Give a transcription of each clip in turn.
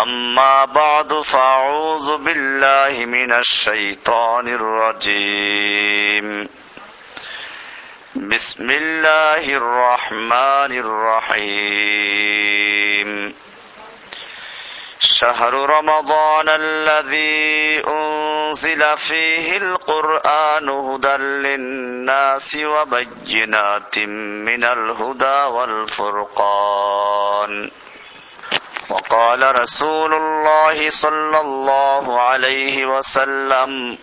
أما بعد فأعوذ بالله من الشيطان الرجيم. بسم الله الرحمن الرحيم. شهر رمضان الذي أنزل فيه القرآن هدى للناس وبينات من الهدى والفرقان. وقال رسول الله صلى الله عليه وسلم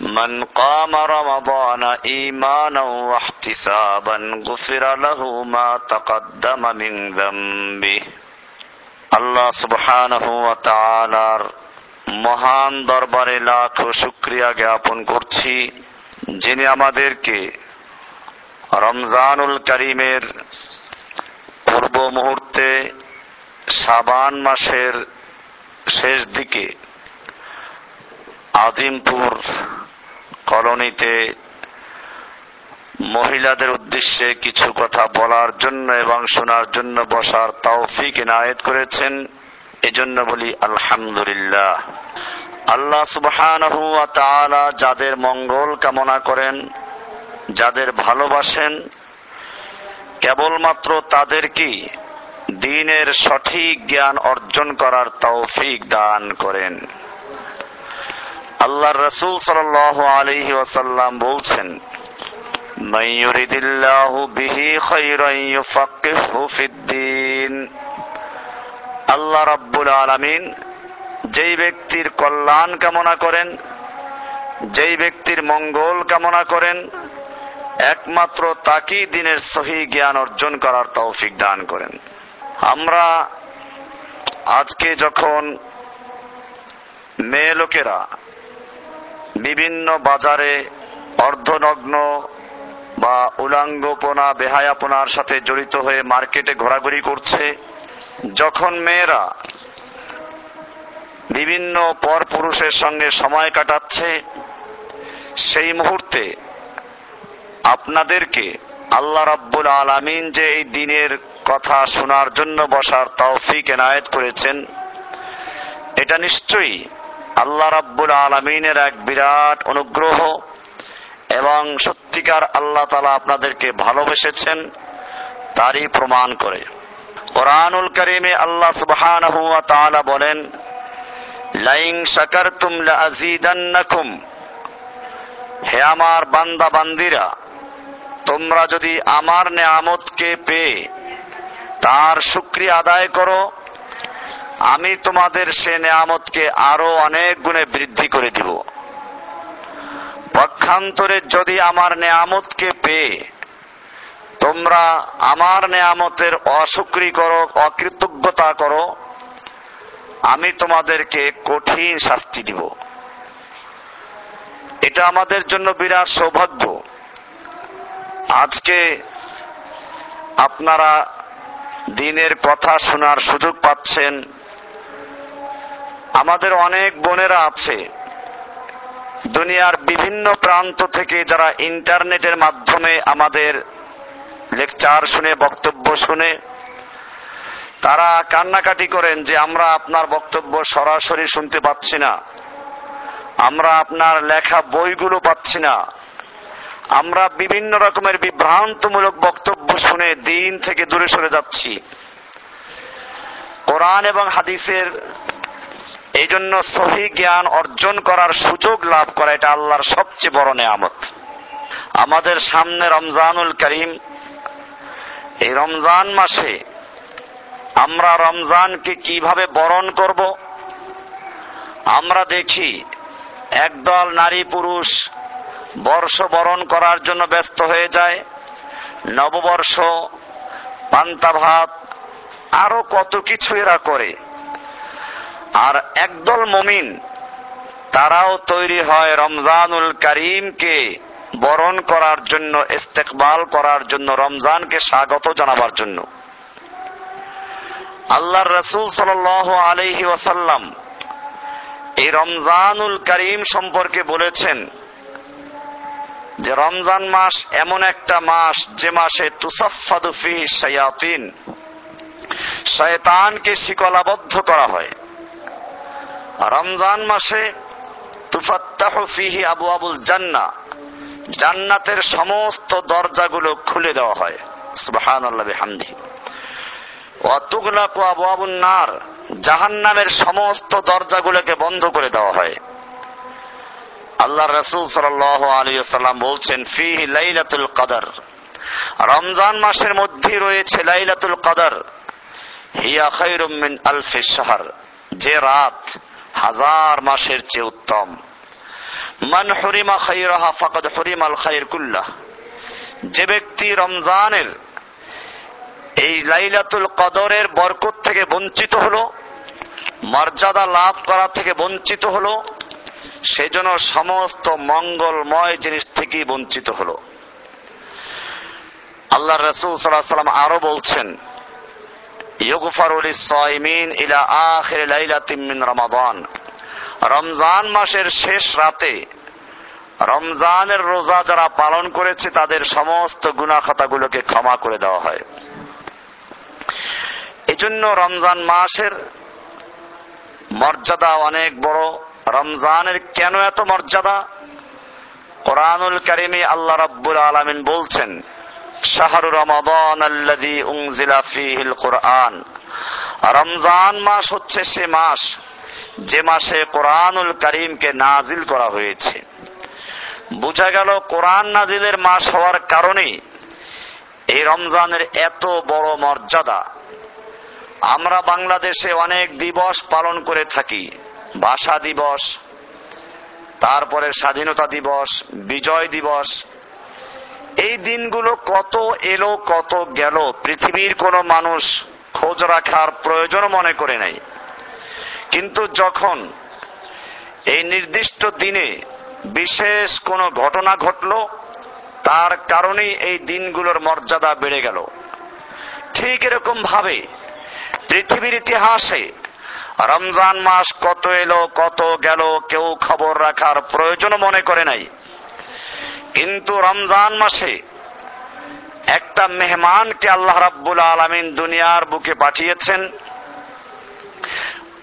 من قام رمضان ايمانا واحتسابا غفر له ما تقدم من ذنبه আল্লাহ সুবহানাহু ওয়া তাআলার মহান দরবারে লাখ শুকরিয়া জ্ঞাপন করছি যিনি আমাদেরকে রমজানুল করিমের পূর্ব মুহূর্তে সাবান মাসের শেষ দিকে আজিমপুর কলোনিতে মহিলাদের উদ্দেশ্যে কিছু কথা বলার জন্য এবং শোনার জন্য বসার তৌফিক এনায়েত করেছেন। এজন্য বলি আলহামদুলিল্লাহ। আল্লাহ সুবহান যাদের মঙ্গল কামনা করেন, যাদের ভালোবাসেন, কেবলমাত্র তাদেরকেই দিনের সঠিক জ্ঞান অর্জন করার তৌফিক দান করেন। আল্লাহ রসুল সাল আলহি ওয়াসাল্লাম বলছেন আল্লাহ রাব্বুল আলমিন যেই ব্যক্তির কল্যাণ কামনা করেন, যেই ব্যক্তির মঙ্গল কামনা করেন, একমাত্র তাকেই দিনের সহি জ্ঞান অর্জন করার তৌফিক দান করেন। আমরা আজকে যখন মেয়ে লোকেরা বিভিন্ন বাজারে অর্ধনগ্ন বা উলাঙ্গপনা, বেহায়াপনার সাথে জড়িত হয়ে মার্কেটে ঘোরাঘুরি করছে, যখন মেয়েরা বিভিন্ন পর পুরুষের সঙ্গে সময় কাটাচ্ছে, সেই মুহূর্তে আপনাদেরকে আল্লাহ রাব্বুল আলামিন যে এই দিনের কথা শোনার জন্য বসার তৌফিক এনায়েত করেছেন। এটা নিশ্চয়ই আল্লাহ রাব্বুল আলমিনের এক বিরাট অনুগ্রহ এবং সত্যিকার আল্লাহ তালা আপনাদেরকে ভালোবেসেছেন তারই প্রমাণ করে। কোরআনুল করিমে আল্লাহ সুবহান বলেন লাইং তুমলা আজিদান্নাকুম হে আমার বান্দা বান্দিরা তোমরা যদি আমার নেয়ামতকে পেয়ে তার শুক্রিয়া আদায় করো। আমি তোমাদের সে নেয়ামতকে আরও অনেক গুণে বৃদ্ধি করে দিব। পক্ষান্তরে যদি আমার নেয়ামতকে পেয়ে তোমরা আমার নেয়ামতের অসুক্রি করো, অকৃতজ্ঞতা করো, আমি তোমাদেরকে কঠিন শাস্তি দিব। এটা আমাদের জন্য বিরাট সৌভাগ্য। আজকে আপনারা দিনের কথা শোনার সুযোগ পাচ্ছেন। আমাদের অনেক বোনেরা আছে, দুনিয়ার বিভিন্ন প্রান্ত থেকে যারা ইন্টারনেটের মাধ্যমে আমাদের লেকচার শুনে, বক্তব্য শুনে, তারা কান্নাকাটি করেন যে আমরা আপনার বক্তব্য সরাসরি শুনতে পাচ্ছি না। আমরা আপনার লেখা বইগুলো পাচ্ছি না। আমরা বিভিন্ন রকমের বিভ্রান্তমূলক বক্তব্য শুনে দিন থেকে দূরে সরে যাচ্ছি। কোরআন এবং হাদিসের এই জন্য সহি জ্ঞান অর্জন করার সুযোগ লাভ করা এটা আল্লাহর সবচেয়ে বড় নেয়ামত। আমাদের সামনে রমজানুল করিম, এই রমজান মাসে আমরা রমজানকে কীভাবে বরণ করব? আমরা দেখি একদল নারী পুরুষ বর্ষ বরণ করার জন্য ব্যস্ত হয়ে যায়। নববর্ষ পান্তা ভাত আরও কত কিছু এরা করে। আর একদল মমিন, তারাও তৈরি হয় রমজানুল করিমকে বরণ করার জন্য, ইস্তেকবাল করার জন্য, রমজানকে স্বাগত জানাবার জন্য। আল্লাহর রসুল সাল আলহি ওয়াসাল্লাম এই রমজানুল করিম সম্পর্কে বলেছেন যে রমজান মাস এমন একটা মাস যে মাসে তুসাফাদুফি সয়াতিন শয়তানকে শিকলাবদ্ধ করা হয়। রমজান মাসে তুফাত্তাহ ফিহি আবু আবুল জান্না। জান্নাতের সমস্ত দরজাগুলো খুলে দেওয়া হয়। সুবহান আল্লাহ হামদি অতুগলাকু আবু আবুল নার। জাহান্নামের সমস্ত দরজাগুলোকে বন্ধ করে দেওয়া হয়। আল্লাহ রসুল সাল আলী সাল্লাম বলছেন ফি লাইলাতুল কদর। রমজান মাসের মধ্যে রয়েছে লাইলাতুল কদর। হিয়া খৈরুম মিন আলফি শাহর। যে রাত হাজার মাসের চেয়ে উত্তম। মান হরিমা খৈরহা ফাকদ হরিম আল খাইর কুল্লাহ। যে ব্যক্তি রমজানের এই লাইলাতুল কদরের বরকত থেকে বঞ্চিত হলো, মর্যাদা লাভ করা থেকে বঞ্চিত হলো সেজন্য সমস্ত মঙ্গলময় জিনিস থেকে বঞ্চিত হলো। আল্লাহ রসুল সাল্লাম আরও বলছেন রমজান মাসের শেষ রাতে, রমজানের রোজা যারা পালন করেছে, তাদের সমস্ত গুনা খাতাগুলোকে ক্ষমা করে দেওয়া হয়। এজন্য রমজান মাসের মর্যাদা অনেক বড়। রমজানের কেন এত মর্যাদা? কোরআনুল কারিমে আল্লাহ রাব্বুল আলামিন বলছেন, শাহরু রমাদান আল্লাযী উনজিলা ফীহিল কোরআন। রমজান মাস হচ্ছে সে মাস, যে মাসে কোরআনুল করিমকে নাজিল করা হয়েছে। বোঝা গেল কোরআন নাজিলের মাস হওয়ার কারণে এই রমজানের এত বড় মর্যাদা। আমরা বাংলাদেশে অনেক দিবস পালন করে থাকি। ভাষা দিবস, তারপরে স্বাধীনতা দিবস, বিজয় দিবস। এই দিনগুলো কত এলো, কত গেল, পৃথিবীর কোনো মানুষ খোঁজ রাখার প্রয়োজন মনে করে নাই। কিন্তু যখন এই নির্দিষ্ট দিনে বিশেষ কোনো ঘটনা ঘটল, তার কারণেই এই দিনগুলোর মর্যাদা বেড়ে গেল। ঠিক এরকম ভাবে পৃথিবীর ইতিহাসে রমজান মাস কত এলো, কত গেল, কেউ খবর রাখার প্রয়োজন মনে করে নাই। কিন্তু রমজান মাসে একটা মেহমানকে আল্লাহ রাব্বুল আলমিন দুনিয়ার বুকে পাঠিয়েছেন।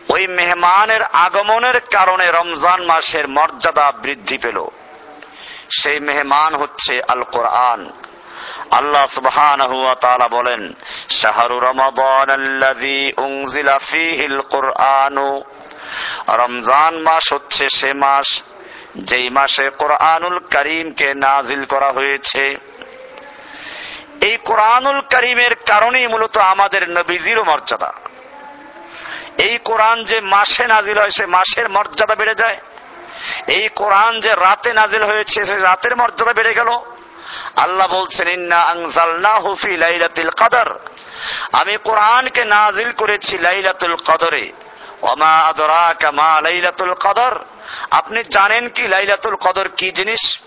ওই মেহমানের আগমনের কারণে রমজান মাসের মর্যাদা বৃদ্ধি পেল। সেই মেহমান হচ্ছে আল কোরআন আল্লাহ সুবহানাহু ওয়া তাআলা বলেন, শাহরু রমাদান আল্লাযী উনজিলা ফীহিল কুরআনু। রমজান মাস হচ্ছে সে মাস যেই মাসে কোরআনুল করিমকে নাজিল করা হয়েছে। এই কোরআনুল করিমের কারণেই মূলত আমাদের নবীজিরও মর্যাদা। এই কোরআন যে মাসে নাজিল হয়, সে মাসের মর্যাদা বেড়ে যায়। এই কোরআন যে রাতে নাজিল হয়েছে, সে রাতের মর্যাদা বেড়ে গেল। আল্লাহ বলছেন, ইন্না আনজালনা হুফি লাইলাতুল কদর। আমি কোরআনকে নাজিল করেছি লাইলাতুল কদরে। ওমা আদরাকা মা লাইলাতুল কদর? আপনি জানেন কি লাইলাতুল কদর কি জিনিস?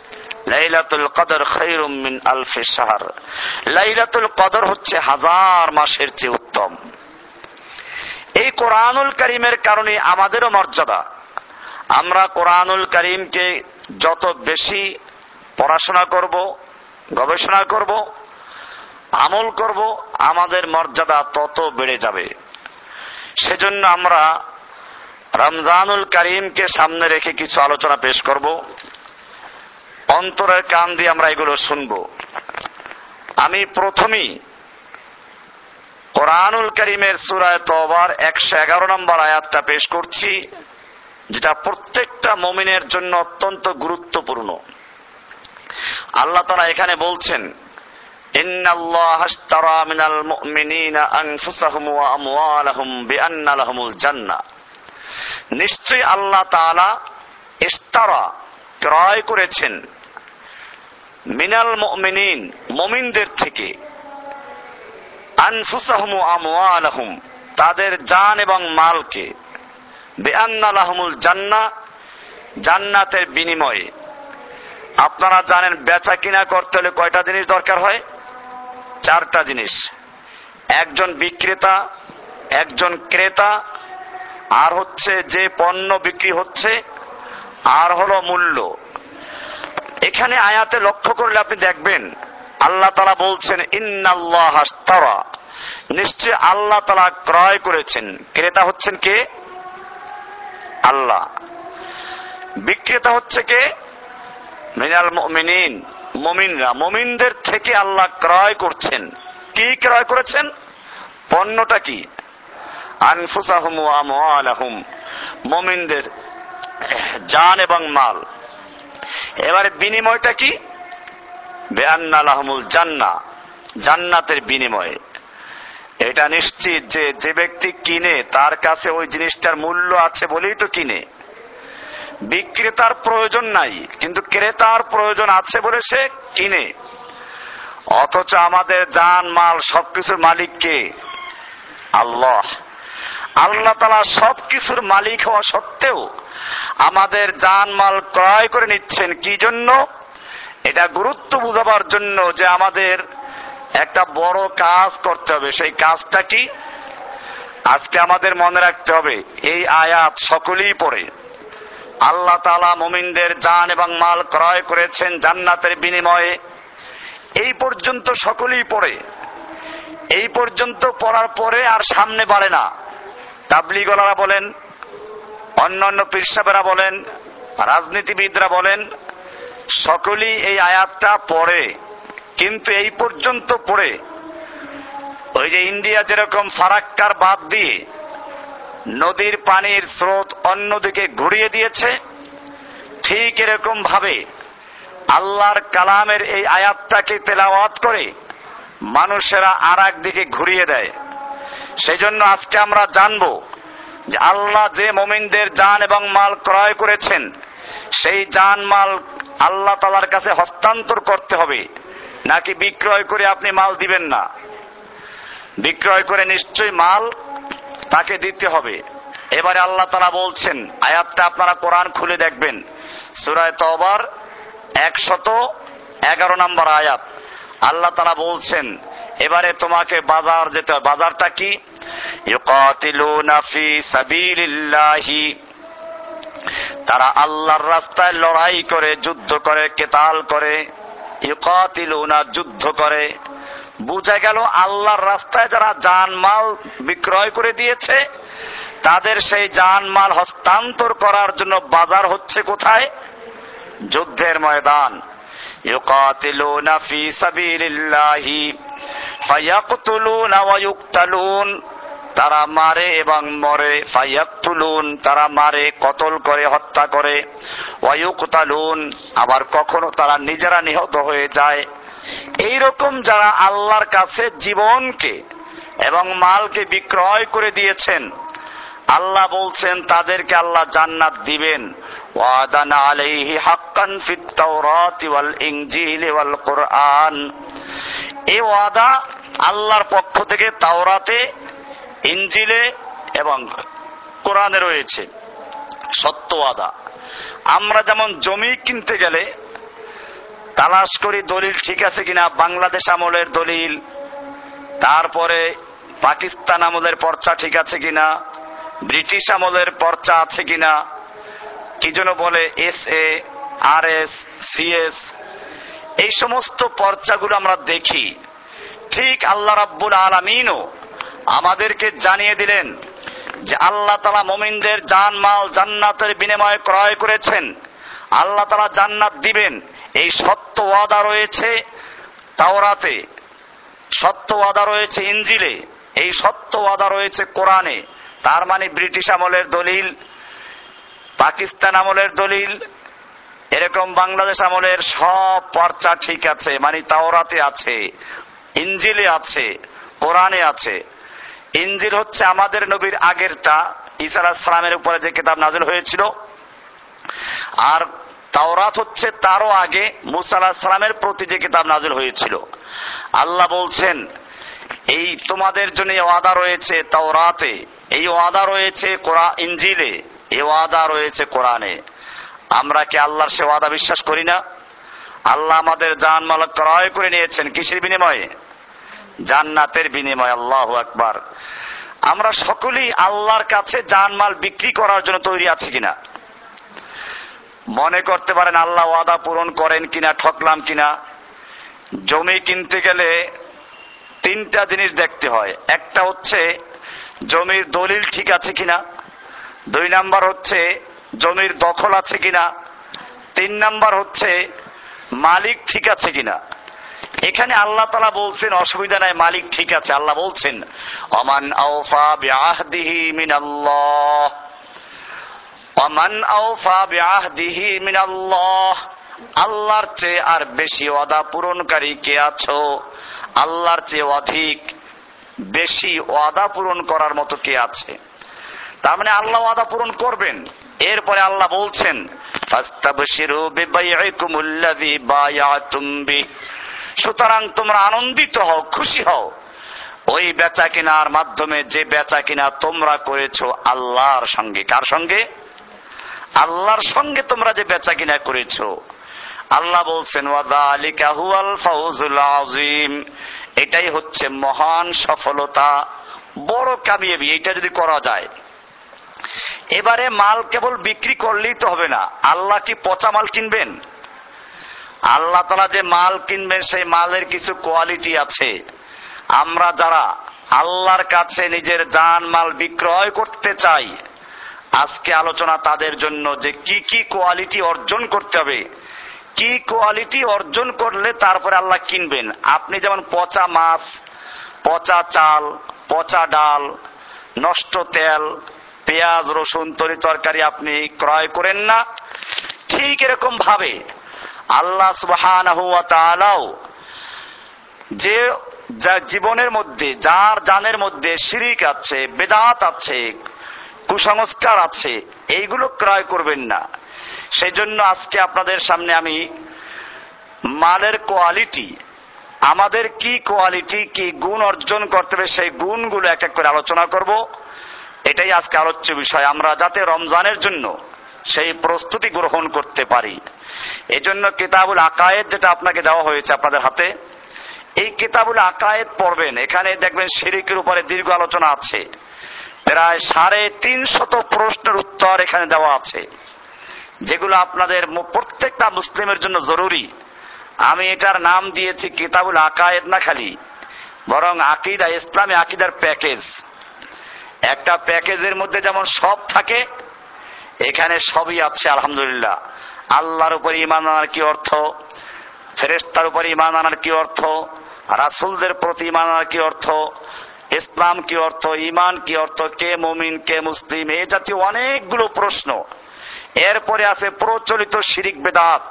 লাইলাতুল কদর খৈরুম মিন আলফে শাহর। লাইলাতুল কদর হচ্ছে হাজার মাসের চেয়ে উত্তম। এই কোরআনুল করিমের কারণে আমাদেরও মর্যাদা। আমরা কোরআনুল করিমকে যত বেশি পড়াশোনা করব গবেষণা করব, আমল করব, আমাদের মর্যাদা তত বেড়ে যাবে। সেজন্য আমরা রমজানুল করিমকে সামনে রেখে কিছু আলোচনা পেশ করব। অন্তরের কান দিয়ে আমরা এগুলো শুনব। আমি প্রথমেই কোরআনুল করিমের সুরায় তবার একশো এগারো নম্বর আয়াতটা পেশ করছি, যেটা প্রত্যেকটা মমিনের জন্য অত্যন্ত গুরুত্বপূর্ণ। আল্লাহ তারা এখানে বলছেন নিশ্চয় আল্লাহ তালা ইস্তারা ক্রয় করেছেন মিনাল মিনিন মমিনদের থেকে। আনফুসাহমু আমওয়ালাহুম, তাদের জান এবং মালকে। বেআন্না লাহমুল জান্না জান্নাতের বিনিময়ে। আপনারা জানেন বেচা কিনা করতে হলে কয়টা জিনিস দরকার হয়? চারটা জিনিস। একজন বিক্রেতা, একজন ক্রেতা, আর হচ্ছে যে পণ্য বিক্রি হচ্ছে, আর হলো মূল্য। এখানে আয়াতে লক্ষ্য করলে আপনি দেখবেন, আল্লাহ তালা বলছেন, ইন্নাল্লাহ হাস্তারা নিশ্চয় আল্লাহ তালা ক্রয় করেছেন। ক্রেতা হচ্ছেন কে? আল্লাহ। বিক্রেতা হচ্ছে কে? মিনাল মিনিন মমিনরা, মমিনদের থেকে আল্লাহ ক্রয় করছেন। কি ক্রয় করেছেন? পণ্যটা কি? আনফুসাহুম আমওয়ালাহুম, মমিনদের জান এবং মাল। এবারে বিনিময়টা কি? বেআন্নালাহমুল জান্না, জান্নাতের বিনিময়ে। এটা নিশ্চিত যে যে ব্যক্তি কিনে, তার কাছে ওই জিনিসটার মূল্য আছে বলেই তো কিনে। বিক্রেতার প্রয়োজন নাই, কিন্তু ক্রেতার প্রয়োজন আছে বলে সে কিনে। অথচ আমাদের যান মাল, সবকিছুর মালিক কে? আল্লাহ। আল্লাহ তালা সবকিছুর মালিক হওয়া সত্ত্বেও আমাদের যান মাল ক্রয় করে নিচ্ছেন। কি জন্য? এটা গুরুত্ব বুঝাবার জন্য যে আমাদের একটা বড় কাজ করতে হবে। সেই কাজটা কি? আজকে আমাদের মনে রাখতে হবে, এই আয়াত সকলেই পড়ে। আল্লাহ তালা মুমিনদের জান এবং মাল ক্রয় করেছেন জান্নাতের বিনিময়ে। এই পর্যন্ত সকলেই পড়ে। এই পর্যন্ত পড়ার পরে আর সামনে বাড়ে না। তাবলিগলারা বলেন অন্যান্য পীরসাবেরা বলেন, রাজনীতিবিদরা বলেন, সকলেই এই আয়াতটা পড়ে। কিন্তু এই পর্যন্ত পড়ে। ওই যে ইন্ডিয়া যেরকম ফারাক্কার বাদ দিয়ে নদীর পানির স্রোত অন্যদিকে ঘুরিয়ে দিয়েছে। ঠিক এরকম ভাবে আল্লাহর কালামের এই আয়াতটাকে তেলাওয়াত করে মানুষেরা আর দিকে ঘুরিয়ে দেয়। সেই জন্য আজকে আমরা জানব যে আল্লাহ যে মোমিনদের যান এবং মাল ক্রয় করেছেন, সেই যান মাল আল্লাহ তালার কাছে হস্তান্তর করতে হবে, নাকি বিক্রয় করে আপনি মাল দিবেন না? বিক্রয় করে নিশ্চয়ই মাল তাকে দিতে হবে। এবারে আল্লাহ তালা বলছেন, আয়াতটা আপনারা কোরআন খুলে দেখবেন। সুরায় তবার একশত এগারো নম্বর আয়াত। আল্লাহ তালা বলছেন, এবারে তোমাকে বাজার যেতে হবে। বাজারটা কি? তারা আল্লাহর রাস্তায় লড়াই করে, যুদ্ধ করে, কেতাল করে। ইউকাতিলুনা যুদ্ধ করে। বোঝা গেল আল্লাহর রাস্তায় যারা জানমাল বিক্রয় করে দিয়েছে, তাদের সেই জানমাল হস্তান্তর করার জন্য বাজার হচ্ছে কোথায়? যুদ্ধের ময়দান। ইউকাতিলুনা ফি সাবিলিল্লাহি, ফায়াকতুলুনা ওয়া ইউকতালুন। তারা মারে এবং মরে ফাইয়াকুলুন তারা মারে, কতল করে, হত্যা করে। ওয়ায়ুকুতালুন আবার কখনো তারা নিজেরা নিহত হয়ে যায়। এই রকম যারা আল্লাহর কাছে জীবনকে এবং মালকে বিক্রয় করে দিয়েছেন, আল্লাহ বলছেন, তাদেরকে আল্লাহ জান্নাত দিবেন। ওয়াদান আলাইহি হাক্কান ফিত তাওরাতি ওয়াল ইনজিলি কোরআন। এই ওয়াদা আল্লাহর পক্ষ থেকে তাওরাতে ইঞ্জিলে এবং কোরআনে রয়েছে। সত্য ওয়াদা। আমরা যেমন জমি কিনতে গেলে তালাশ করি দলিল ঠিক আছে কিনা, বাংলাদেশ আমলের দলিল, তারপরে পাকিস্তান আমলের পর্চা ঠিক আছে কিনা, ব্রিটিশ আমলের পর্চা আছে কিনা, কি যেন বলে S A, R S CS এই সমস্ত পর্চাগুলো আমরা দেখি। ঠিক আল্লাহ রাব্বুল আলমিনও আমাদেরকে জানিয়ে দিলেন যে আল্লাহ তালা মোমিনদের জান মাল জান্নাতের বিনিময়ে ক্রয় করেছেন। আল্লাহ তালা জান্নাত দিবেন। এই সত্য ওয়াদা রয়েছে তাওরাতে, সত্য ওয়াদা রয়েছে ইঞ্জিলে এই সত্য ওয়াদা রয়েছে কোরআনে। তার মানে ব্রিটিশ আমলের দলিল, পাকিস্তান আমলের দলিল, এরকম বাংলাদেশ আমলের সব পর্চা ঠিক আছে মানে তাওরাতে আছে ইঞ্জিলে আছে, কোরআনে আছে। ইঞ্জিল হচ্ছে আমাদের নবীর আগেরটা ইসা সালামের উপরে যে কিতাব নাজিল হয়েছিল। আর তাওরাত হচ্ছে তারও আগে মুসা সালামের প্রতি যে কিতাব নাজিল হয়েছিল। আল্লাহ বলছেন, এই তোমাদের জন্য ওয়াদা রয়েছে তাওরাতে। এই ওয়াদা রয়েছে কোরআন ইঞ্জিলে এই ওয়াদা রয়েছে কোরআনে। আমরা কি আল্লাহর সে ওয়াদা বিশ্বাস করি না? আল্লাহ আমাদের জান মালক ক্রয় করে নিয়েছেন কিসের বিনিময়ে? জান্নাতের বিনিময়ে, আল্লাহ আকবার। আমরা সকলেই আল্লাহর কাছে জানমাল বিক্রি করার জন্য তৈরি আছি কিনা? মনে করতে পারেন আল্লাহ ওয়াদা পূরণ করেন কিনা, ঠকলাম কিনা। জমি কিনতে গেলে তিনটা জিনিস দেখতে হয়। একটা হচ্ছে, জমির দলিল ঠিক আছে কিনা। দুই নাম্বার হচ্ছে, জমির দখল আছে কিনা। তিন নাম্বার হচ্ছে, মালিক ঠিক আছে কিনা। এখানে আল্লাহ তালা বলছেন, অসুবিধা নাই, মালিক ঠিক আছে। আল্লাহ বলছেন, অমান আওফা বিআহদিহি মিনাল্লাহ। অমান আল্লাহর চেয়ে আর বেশি ওয়াদা পূরণকারী কে আছো? আল্লাহর চেয়ে অধিক বেশি ওয়াদা পূরণ করার মতো কে আছে? তার মানে আল্লাহ ওয়াদা পূরণ করবেন। এরপরে আল্লাহ বলছেন সুতরাং তোমরা আনন্দিত হও, খুশি হও। ওই বেচা কিনার মাধ্যমে যে বেচা কিনা তোমরা করেছ আল্লাহর সঙ্গে। কার সঙ্গে? আল্লাহর সঙ্গে তোমরা যে বেচা কিনা করেছ। আল্লাহ বলছেন এটাই হচ্ছে মহান সফলতা, বড় কামিয়াবি, এটা যদি করা যায়। এবারে মাল কেবল বিক্রি করলেই তো হবে না। আল্লাহ কি পচা মাল কিনবেন? আল্লাহ তালা যে মাল কিনবেন, সেই মালের কিছু কোয়ালিটি আছে। আমরা যারা আল্লাহর কাছে নিজের জান মাল বিক্রয় করতে চাই আজকে আলোচনা তাদের জন্য যে কি কি কোয়ালিটি অর্জন করতে হবে। কি কোয়ালিটি অর্জন করলে তারপরে আল্লাহ কিনবেন। আপনি যেমন পচা মাছ, পচা চাল, পচা ডাল, নষ্ট তেল, পেঁয়াজ, রসুন, তরি তরকারি আপনি ক্রয় করেন না। ঠিক এরকম ভাবে আল্লাহ সুবহান যে যা জীবনের মধ্যে, যার জানের মধ্যে শিরিক আছে, বেদাত আছে কুসংস্কার আছে, এইগুলো ক্রয় করবেন না। সেই জন্য আজকে আপনাদের সামনে আমি মালের কোয়ালিটি আমাদের কি কোয়ালিটি কি গুণ অর্জন করতে হবে, সেই গুণগুলো এক এক করে আলোচনা করব। এটাই আজকে আলোচ্য বিষয়। আমরা যাতে রমজানের জন্য সেই প্রস্তুতি গ্রহণ করতে পারি। এজন্য কিতাবুল আকায়েদ যেটা আপনাকে দেওয়া হয়েছে আপনাদের হাতে, এই কিতাবুল আকায়েদ পড়বেন। এখানে দেখবেন শিরিকের উপরে দীর্ঘ আলোচনা আছে। প্রায় সাড়ে তিনশত প্রশ্নের উত্তর এখানে দেওয়া আছে, যেগুলো আপনাদের প্রত্যেকটা মুসলিমের জন্য জরুরি। আমি এটার নাম দিয়েছি কিতাবুল আকায়েদ না খালি, বরং আকিদা, ইসলামী আকিদার প্যাকেজ। একটা প্যাকেজের মধ্যে যেমন সব থাকে, এখানে সবই আছে, আলহামদুলিল্লাহ। আল্লাহর উপর ইমান আনার কি অর্থ? ফেরেস্তার উপর ইমান আনার কি অর্থ? রাসুলদের প্রতি ইমান আনার কি অর্থ? ইসলাম কি অর্থ ইমান কি অর্থ, কে মুমিন, কে মুসলিম, এই জাতীয় অনেকগুলো প্রশ্ন। এরপরে আছে প্রচলিত শিরিক বেদাত।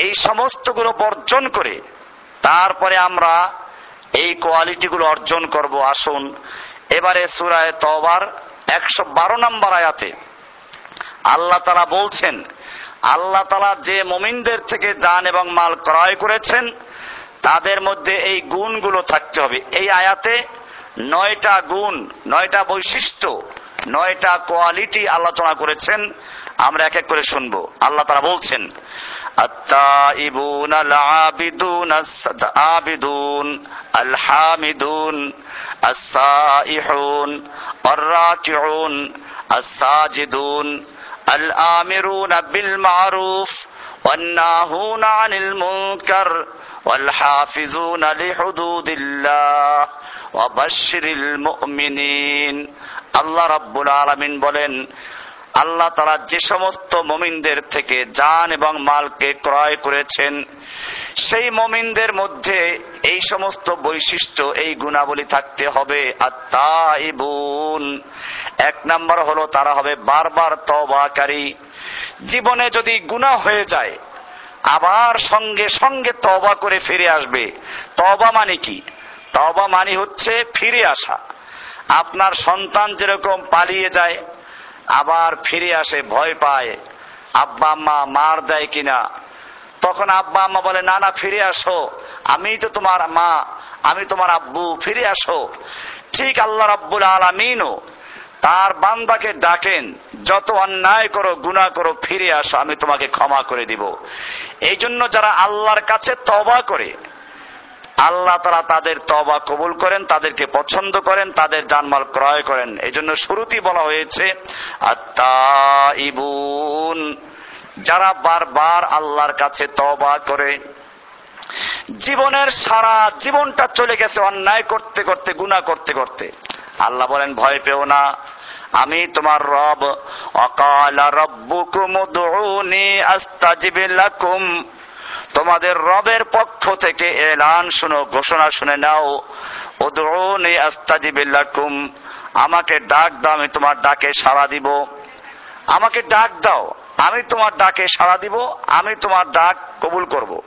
এই সমস্তগুলো বর্জন করে তারপরে আমরা এই কোয়ালিটিগুলো অর্জন করব। আসুন, এবারে সুরায় তবার একশো বারো নম্বর আয়াতে আল্লাহ তালা বলছেন, আল্লাহ তালা যে মমিনদের থেকে যান এবং মাল ক্রয় করেছেন তাদের মধ্যে এই গুণগুলো থাকতে হবে এই আয়াতে নয়টা গুণ নয়টা বৈশিষ্ট্য নয়টা কোয়ালিটি আলোচনা করেছেন আমরা এক এক করে শুনবো আল্লাহ তারা বলছেন التائبون العابدون العابدون الحامدون السائحون الراكعون الساجدون الآمرون بالمعروف والناهون عن المنكر والحافظون لحدود الله وبشر المؤمنين আল্লাহ রাব্বুল আলামিন বলেন আল্লাহ তারা যে সমস্ত মমিনদের থেকে যান এবং মালকে ক্রয় করেছেন সেই মমিনদের মধ্যে এই সমস্ত বৈশিষ্ট্য এই গুণাবলী থাকতে হবে আত্মাইবুন এক নাম্বার হলো তারা হবে বারবার তবাকারী জীবনে যদি গুণা হয়ে যায়, আবার সঙ্গে সঙ্গে তবা করে ফিরে আসবে। তবা মানে কি? তবা মানে হচ্ছে ফিরে আসা। আপনার সন্তান যেরকম পালিয়ে যায়, আবার ফিরে আসে, ভয় পায়, আব্বা আম্মা মার দেয় কিনা? তখন আব্বা আম্মা বলে, না না, ফিরে আসো। আমি তো তোমার মা, আমি তোমার আব্বু, ফিরে আসো। ঠিক আল্লাহ রাব্বুল আলমিনও তার বান্দাকে ডাকেন, যত অন্যায় করো গুণা করো, ফিরে আসো, আমি তোমাকে ক্ষমা করে দিব। এই জন্য যারা আল্লাহর কাছে তবা করে, আল্লাহ তারা তাদের তবা কবুল করেন, তাদেরকে পছন্দ করেন, তাদের জানমাল ক্রয় করেন। এই জন্য শুরুতেই বলা হয়েছে ইবুন যারা বারবার আল্লাহর কাছে তবা করে, জীবনের সারা জীবনটা চলে গেছে অন্যায় করতে করতে গুণা করতে করতে। আল্লাহ বলেন, ভয় পেও না। আমি তোমার রব। অকাল রব্বুকুম আস্তাজিব লাকুম। তোমাদের রবের পক্ষ থেকে এলান শুনো, ঘোষণা শুনে নাও। ওদরুনি আস্তাজিবিল্লাকুম আমাকে ডাক দাও, আমি তোমার ডাকে সাড়া দিব। আমাকে ডাক দাও, আমি তোমার ডাকে সাড়া দিব, আমি তোমার ডাক কবুল করব।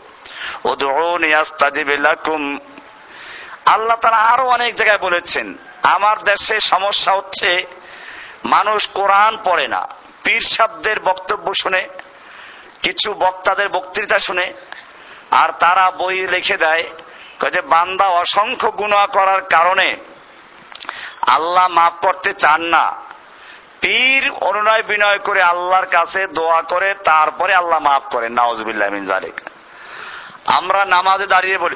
ওদরুনি আস্তাজিবিল্লাকুম আল্লাহ তারা আরও অনেক জায়গায় বলেছেন, আমার দেশে সমস্যা হচ্ছে মানুষ কোরআন পড়ে না। পীর শব্দের বক্তব্য শুনে, কিছু বক্তাদের বক্তৃতা শুনে, আর তারা বই লিখে দেয় যে, বান্দা অসংখ্য গুণা করার কারণে আল্লাহ মাফ করতে চান না। পীর অনুনয় বিনয় করে আল্লাহর কাছে দোয়া করে, তারপরে আল্লাহ মাফ করেন জালিক আমরা নামাজে দাঁড়িয়ে বলি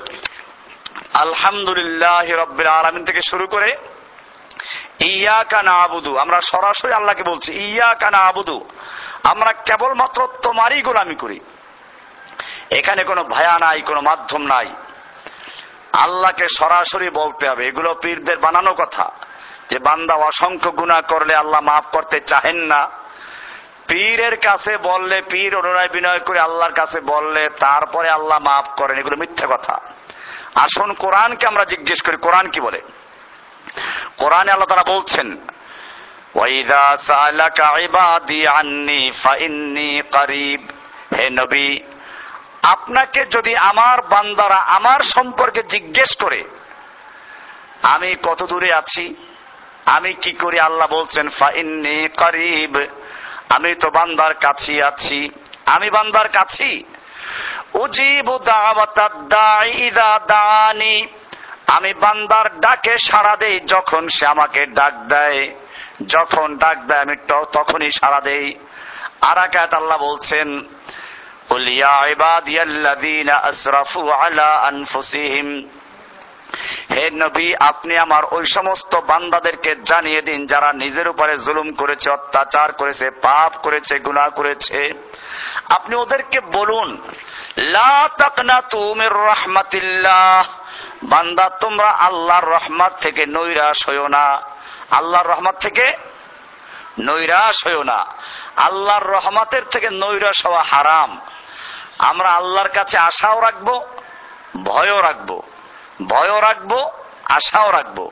আলহামদুলিল্লাহ রব্বিল আলমিন থেকে শুরু করে ইয়া কানা আবুদু আমরা সরাসরি আল্লাহকে বলছি ইয়া কানা আবুদু আমরা কেবলমাত্র তোমারই গোলামি করি। এখানে কোনো ভায়া নাই, কোনো মাধ্যম নাই। আল্লাহকে সরাসরি বলতে হবে, এগুলো পীরদের বানানো কথা। যে বান্দা অসংখ্য গুণা করলে আল্লাহ মাফ করতে চাহেন না। পীরের কাছে বললে, পীর অনুরায় বিনয় করে আল্লাহর কাছে বললে, তারপরে আল্লাহ মাফ করেন, এগুলো মিথ্যা কথা। আসুন কোরআনকে আমরা জিজ্ঞেস করি, কোরআন কি বলে? কোরআনে আল্লাহ তারা বলছেন, ওয়াইদা সালাকা ইবাদি আন্নি হে নবী, আপনাকে যদি আমার বান্দারা আমার সম্পর্কে জিজ্ঞেস করে, আমি কত দূরে আছি? আমি কি করি? আল্লাহ বলছেন, ফাইন্নি করিব। আমি তো বান্দার কাছে আছি। আমি বান্দার কাছি উজিবু দানি আমি বান্দার ডাকে সাড়া দেই যখন সে আমাকে ডাক দেয়। যখন ডাক দেয়, আমি তখনই সাড়া দেই। আর আল্লাহ বলছেন হে নবী, আপনি আমার ওই সমস্ত বান্দাদেরকে জানিয়ে দিন, যারা নিজের উপরে জুলুম করেছে, অত্যাচার করেছে, পাপ করেছে গুণা করেছে। আপনি ওদেরকে বলুন রহমাতিল্লাহ। বান্দা, তোমরা আল্লাহর রহমত থেকে নৈরাশ হইও না। আল্লাহর রহমত থেকে নৈরাশ হইও না। আল্লাহর রহমতের থেকে নৈরাশ হওয়া হারাম। আমরা আল্লাহর কাছে আশাও রাখব, ভয়ও রাখব। ভয়ও রাখব, আশাও রাখব।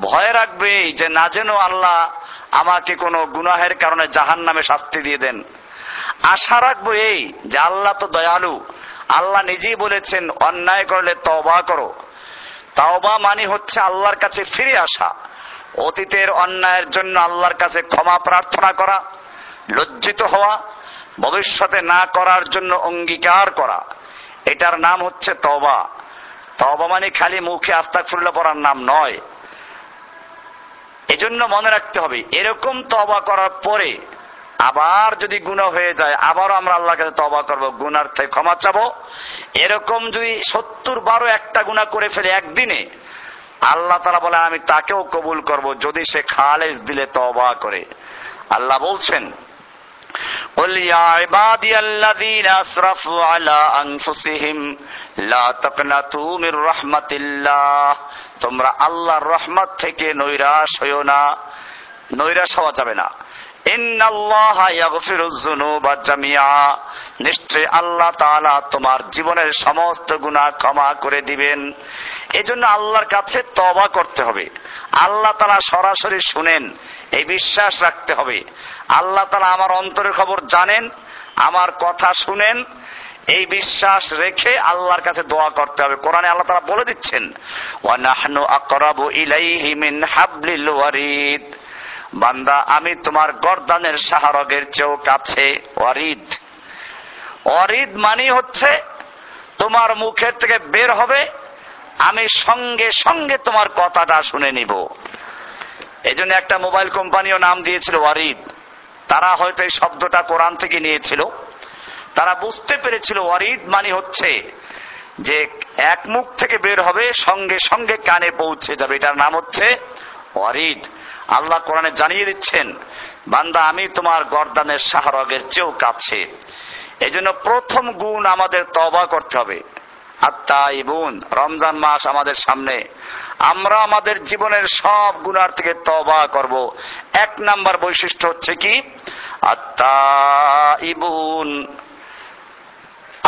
ভয় রাখবে যে না যেন আল্লাহ আমাকে কোনো গুনাহের কারণে জাহান নামে শাস্তি দিয়ে দেন। আশা রাখব এই যে আল্লাহ তো দয়ালু, আল্লাহ নিজেই বলেছেন, অন্যায় করলে তবা করো। তাওবা মানে হচ্ছে আল্লাহর কাছে ফিরে আসা। অতীতের অন্যায়ের জন্য আল্লাহর কাছে ক্ষমা প্রার্থনা করা, লজ্জিত হওয়া, ভবিষ্যতে না করার জন্য অঙ্গীকার করা। এটার নাম হচ্ছে তবা তবা মানে খালি মুখে আস্তাকফুল্লাহ পড়ার নাম নয়। এজন্য মনে রাখতে হবে, এরকম তবা করার পরে আবার যদি গুণা হয়ে যায়, আবারও আমরা আল্লাহর কাছে তবা করব, গুনার থেকে ক্ষমা চাবো। এরকম যদি সত্তর বারো একটা গুণা করে ফেলে একদিনে, আল্লাহ তারা বলে আমি তাকেও কবুল করব যদি সে খালেজ দিলে তবা করে। আল্লাহ বলছেন قل يا عبادي الذين اسرفوا على انفسهم لا تقنطوا من رحمة الله তোমরা আল্লাহর রহমত থেকে নৈরাশ হইও না নৈরাশ হওয়া যাবে না নিশ্চয় আল্লাহ তাআলা তোমার জীবনের সমস্ত গুণা ক্ষমা করে দিবেন। এজন্য আল্লাহর কাছে তবা করতে হবে। আল্লাহ তালা সরাসরি শুনেন, এই বিশ্বাস রাখতে হবে। আল্লাহ তালা আমার অন্তরের খবর জানেন, আমার কথা শুনেন, এই বিশ্বাস রেখে আল্লাহর কাছে দোয়া করতে হবে। কোরআনে আল্লাহ তারা বলে দিচ্ছেন ওয়ানাহনু আকরাবু ইলাইহি মিন হাবলিল ওয়ারিদ। বান্দা, আমি তোমার গর্দানের সাহারগের চেয়েও কাছে, অরিদ। অরিদ মানে হচ্ছে, তোমার মুখের থেকে বের হবে, আমি সঙ্গে সঙ্গে তোমার কথাটা শুনে নিব। এই জন্য একটা মোবাইল কোম্পানিও নাম দিয়েছিল ওয়ারিদ তারা হয়তো এই শব্দটা কোরআন থেকে নিয়েছিল। তারা বুঝতে পেরেছিল ওয়ারিদ মানে হচ্ছে যে এক মুখ থেকে বের হবে, সঙ্গে সঙ্গে কানে পৌঁছে যাবে। এটার নাম হচ্ছে ওয়ারিদ আল্লাহ কোরআনে জানিয়ে দিচ্ছেন, বান্দা, আমি তোমার গর্দানের সাহারগের চেয়েও কাছে। এই জন্য প্রথম গুণ আমাদের তবা করতে হবে। আত্মা ইবুন রমজান মাস আমাদের সামনে। আমরা আমাদের জীবনের সব গুণার থেকে তবা করব। এক নাম্বার বৈশিষ্ট্য হচ্ছে কি? আত্মা ইবুন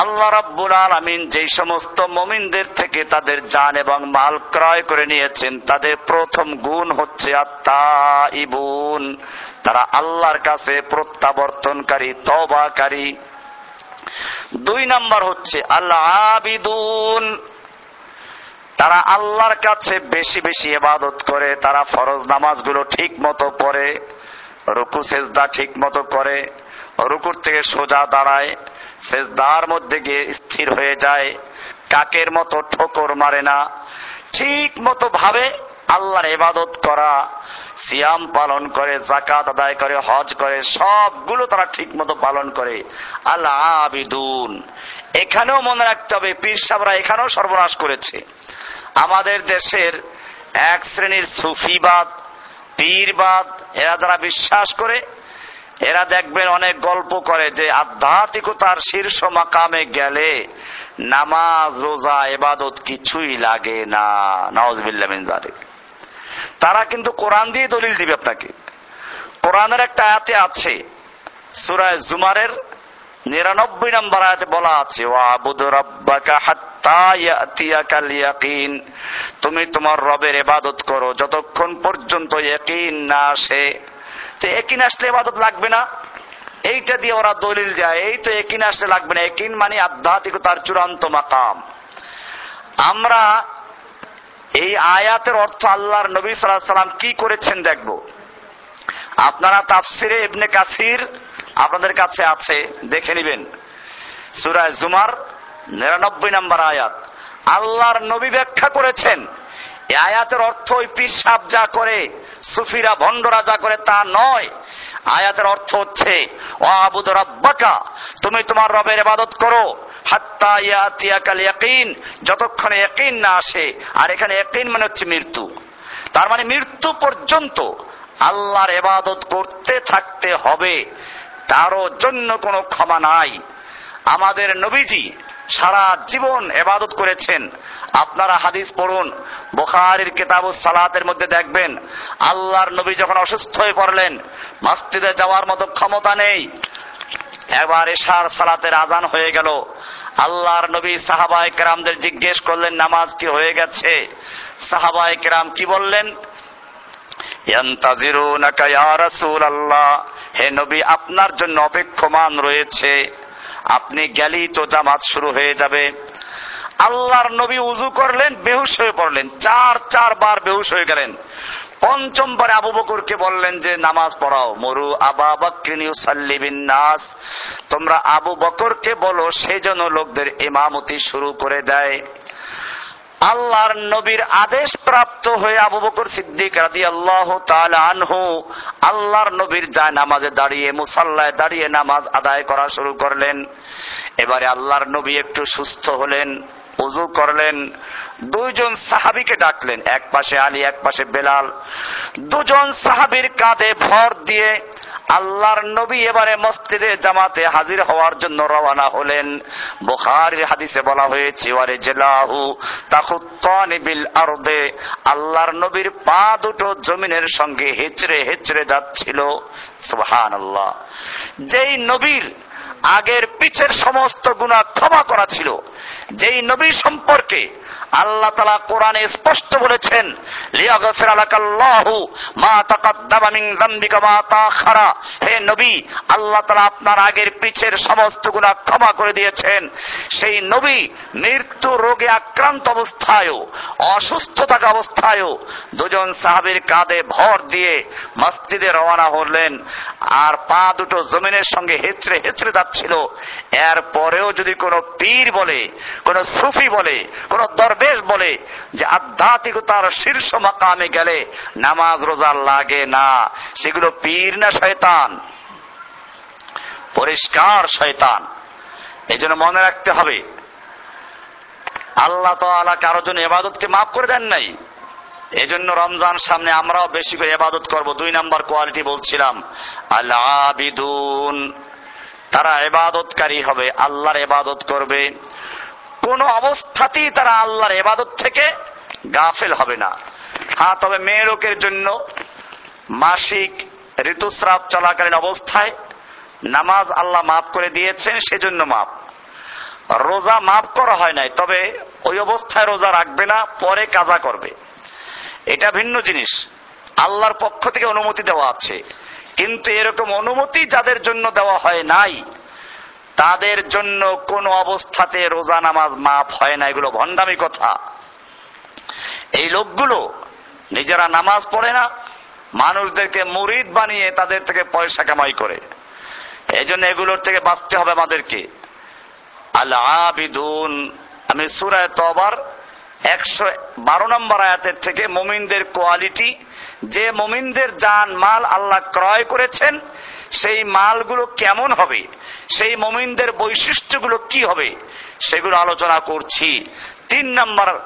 আল্লাহ রাব্বুল আলমিন যেই সমস্ত মমিনদের থেকে তাদের জান এবং মাল ক্রয় করে নিয়েছেন, তাদের প্রথম গুণ হচ্ছে আত্মা ইবুন তারা আল্লাহর কাছে প্রত্যাবর্তনকারী তবাকারী দুই নাম্বার হচ্ছে আল্লাহ আবিদুন তারা আল্লাহর কাছে বেশি বেশি এবাদত করে, তারা ফরজ নামাজগুলো ঠিক মতো পড়ে রুকু সেজদা ঠিক মতো করে রুকুর থেকে সোজা দাঁড়ায় সেজদার মধ্যে গিয়ে স্থির হয়ে যায়। কাকের মতো ঠোকর মারে না। ঠিক মতো ভাবে আল্লাহর এবাদত করা, সিয়াম পালন করে জাকাত আদায় করে, হজ করে, সবগুলো তারা ঠিক মতো পালন করে। আল্লাহ আবিদুন এখানেও মনে রাখতে হবে, পীর সাহরা এখানেও সর্বনাশ করেছে। আমাদের দেশের এক শ্রেণির সুফিবাদ, পীরবাদ, এরা যারা বিশ্বাস করে এরা দেখবেন অনেক গল্প করে যে আধ্যাত্মিকতার শীর্ষ মাকামে গেলে নামাজ, রোজা, এবাদত কিছুই লাগে না। নওয়াজ তারা কিন্তু কোরআন দিয়ে দলিল দিবে আপনাকে। কোরআনের একটা আয়াতে আছে সুরায় জুমারের নিরানব্বই নম্বর আয়াতে বলা আছে তুমি তোমার রবের এবাদত করো যতক্ষণ পর্যন্ত না আসে। তো একিন আসলে এবাদত লাগবে না। এইটা দিয়ে ওরা দলিল দেয়, এই তো একিন আসলে লাগবে না। একিন মানে আধ্যাত্মিকতার চূড়ান্ত মাকাম। আমরা এই আয়াতের অর্থ আল্লাহর নবী সাল্লাহ সাল্লাম কি করেছেন দেখব। আপনারা তাফসিরে ইবনে কাসির আপনাদের কাছে আছে, দেখে নিবেন। সুরায় জুমার নিরানব্বই নম্বর আয়াত। আল্লাহর নবী ব্যাখ্যা করেছেন আয়াতের অর্থ ওই পিসাব যা করে, সুফিরা ভণ্ডরা যা করে তা নয়। আয়াতের অর্থ হচ্ছে ও আবুদ রব্বাকা, তুমি তোমার রবের ইবাদত করো যতক্ষণে ইয়াকিন না আসে। আর এখানে ইয়াকিন মানে হচ্ছে মৃত্যু। তার মানে মৃত্যু পর্যন্ত আল্লাহর এবাদত করতে থাকতে হবে। তারও জন্য কোনো ক্ষমা নাই। আমাদের নবীজি সারা জীবন এবাদত করেছেন। আপনারা হাদিস পড়ুন, বোখারির কেতাব সালাতের মধ্যে দেখবেন, আল্লাহর নবী যখন অসুস্থ হয়ে পড়লেন মাস্তিদে যাওয়ার মতো ক্ষমতা নেই। এবার এশার সালাতের আজান হয়ে গেল। আল্লাহর নবী সাহাবায় কেরামদের জিজ্ঞেস করলেন, নামাজ কি হয়ে গেছে? সাহাবায় কেরাম কি বললেন? হে নবী, আপনার জন্য অপেক্ষমান রয়েছে। আপনি গেলেই তো জামাত শুরু হয়ে যাবে। আল্লাহর নবী উজু করলেন, বেহুশ হয়ে পড়লেন, চার চার বার বেহুশ হয়ে গেলেন। পঞ্চমবারে আবু বকরকে বললেন যে, নামাজ পড়াও। মরু আবা নাস তোমরা আবু বকরকে বলো সেই জন্য লোকদের ইমামতি শুরু করে দেয়। আল্লাহর নবীর আদেশ প্রাপ্ত হয়ে আবু বকর সিদ্দিক রাদি আল্লাহ আনহু আল্লাহর নবীর যায় নামাজে দাঁড়িয়ে, মুসাল্লায় দাঁড়িয়ে নামাজ আদায় করা শুরু করলেন। এবারে আল্লাহর নবী একটু সুস্থ হলেন উজু করলেন। দুইজন সাহাবিকে ডাকলেন এক পাশে আলী এক পাশে বেলাল। দুজন সাহাবির কাঁধে ভর দিয়ে আল্লাহর নবী এবারে মসজিদে জামাতে হাজির হওয়ার জন্য রওনা হলেন। বুখারীর হাদিসে বলা হয়েছে, ওয়ারে জেলাহু তাখুত্তানি বিল আরদে। আল্লাহর নবীর পা দুটো জমিনের সঙ্গে হেচড়ে হেচড়ে যাচ্ছিল। সুবহানাল্লাহ। যেই নবীর আগের পিছের সমস্ত গুণা ক্ষমা করা ছিল। যেই নবী সম্পর্কে আল্লাহ তালা কোরআনে স্পষ্ট বলেছেন হে নবী, আল্লাহ তালা আপনার আগের পিছের সমস্ত গুণা ক্ষমা করে দিয়েছেন। সেই নবী মৃত্যু রোগে আক্রান্ত অবস্থায়ও অসুস্থ থাকা অবস্থায়ও দুজন সাহাবির কাঁধে ভর দিয়ে মসজিদে রওনা হলেন। আর পা দুটো জমিনের সঙ্গে হেচড়ে হেচড়ে যাচ্ছিল এর পরেও যদি কোনো পীর বলে, কোন সুফি বলে, কোন দরবেশ বলে যে আধ্যাত্মিকতার শীর্ষ মাকামে গেলে নামাজ রোজা লাগে না, সেগুলো পীর না শয়তান? পরিষ্কার শয়তান। এই জন্য মনে রাখতে হবে, আল্লাহ তালা কারও জন্য এবাদতকে মাফ করে দেন নাই। এজন্য রমজান সামনে আমরাও বেশি করে এবাদত করব। দুই নাম্বার কোয়ালিটি বলছিলাম আল্লাহ তারা এবাদতকারী হবে, আল্লাহর এবাদত করবে। কোন অবস্থাতেই তারা আল্লাহর এবাদত থেকে গাফেল হবে না। হ্যাঁ তবে মেয়ে লোকের জন্য মাসিক ঋতুস্রাব চলাকালীন অবস্থায় নামাজ আল্লাহ মাফ করে দিয়েছেন, সেজন্য মাফ। রোজা মাফ করা হয় নাই, তবে ওই অবস্থায় রোজা রাখবে না, পরে কাজা করবে। এটা ভিন্ন জিনিস। আল্লাহর পক্ষ থেকে অনুমতি দেওয়া আছে। কিন্তু এরকম অনুমতি যাদের জন্য দেওয়া হয় নাই, তাদের জন্য কোন অবস্থাতে রোজা নামাজ মাফ হয় না, এগুলো ভণ্ডামি কথা। এই লোকগুলো নিজেরা নামাজ পড়ে না, মানুষদেরকে মুরিদ বানিয়ে তাদের থেকে পয়সা কামাই করে। এই জন্য এগুলোর থেকে বাঁচতে হবে আমাদেরকে। আল আবিদুন আমি সুরায় তবার একশো বারো নম্বর আয়াতের থেকে মোমিনদের কোয়ালিটি, যে মোমিনদের যান মাল আল্লাহ ক্রয় করেছেন, সেই মালগুলো কেমন হবে? সেই মোমিনদের বৈশিষ্ট্যগুলো কি হবে? সেগুলো আলোচনা করছি। তিন নম্বর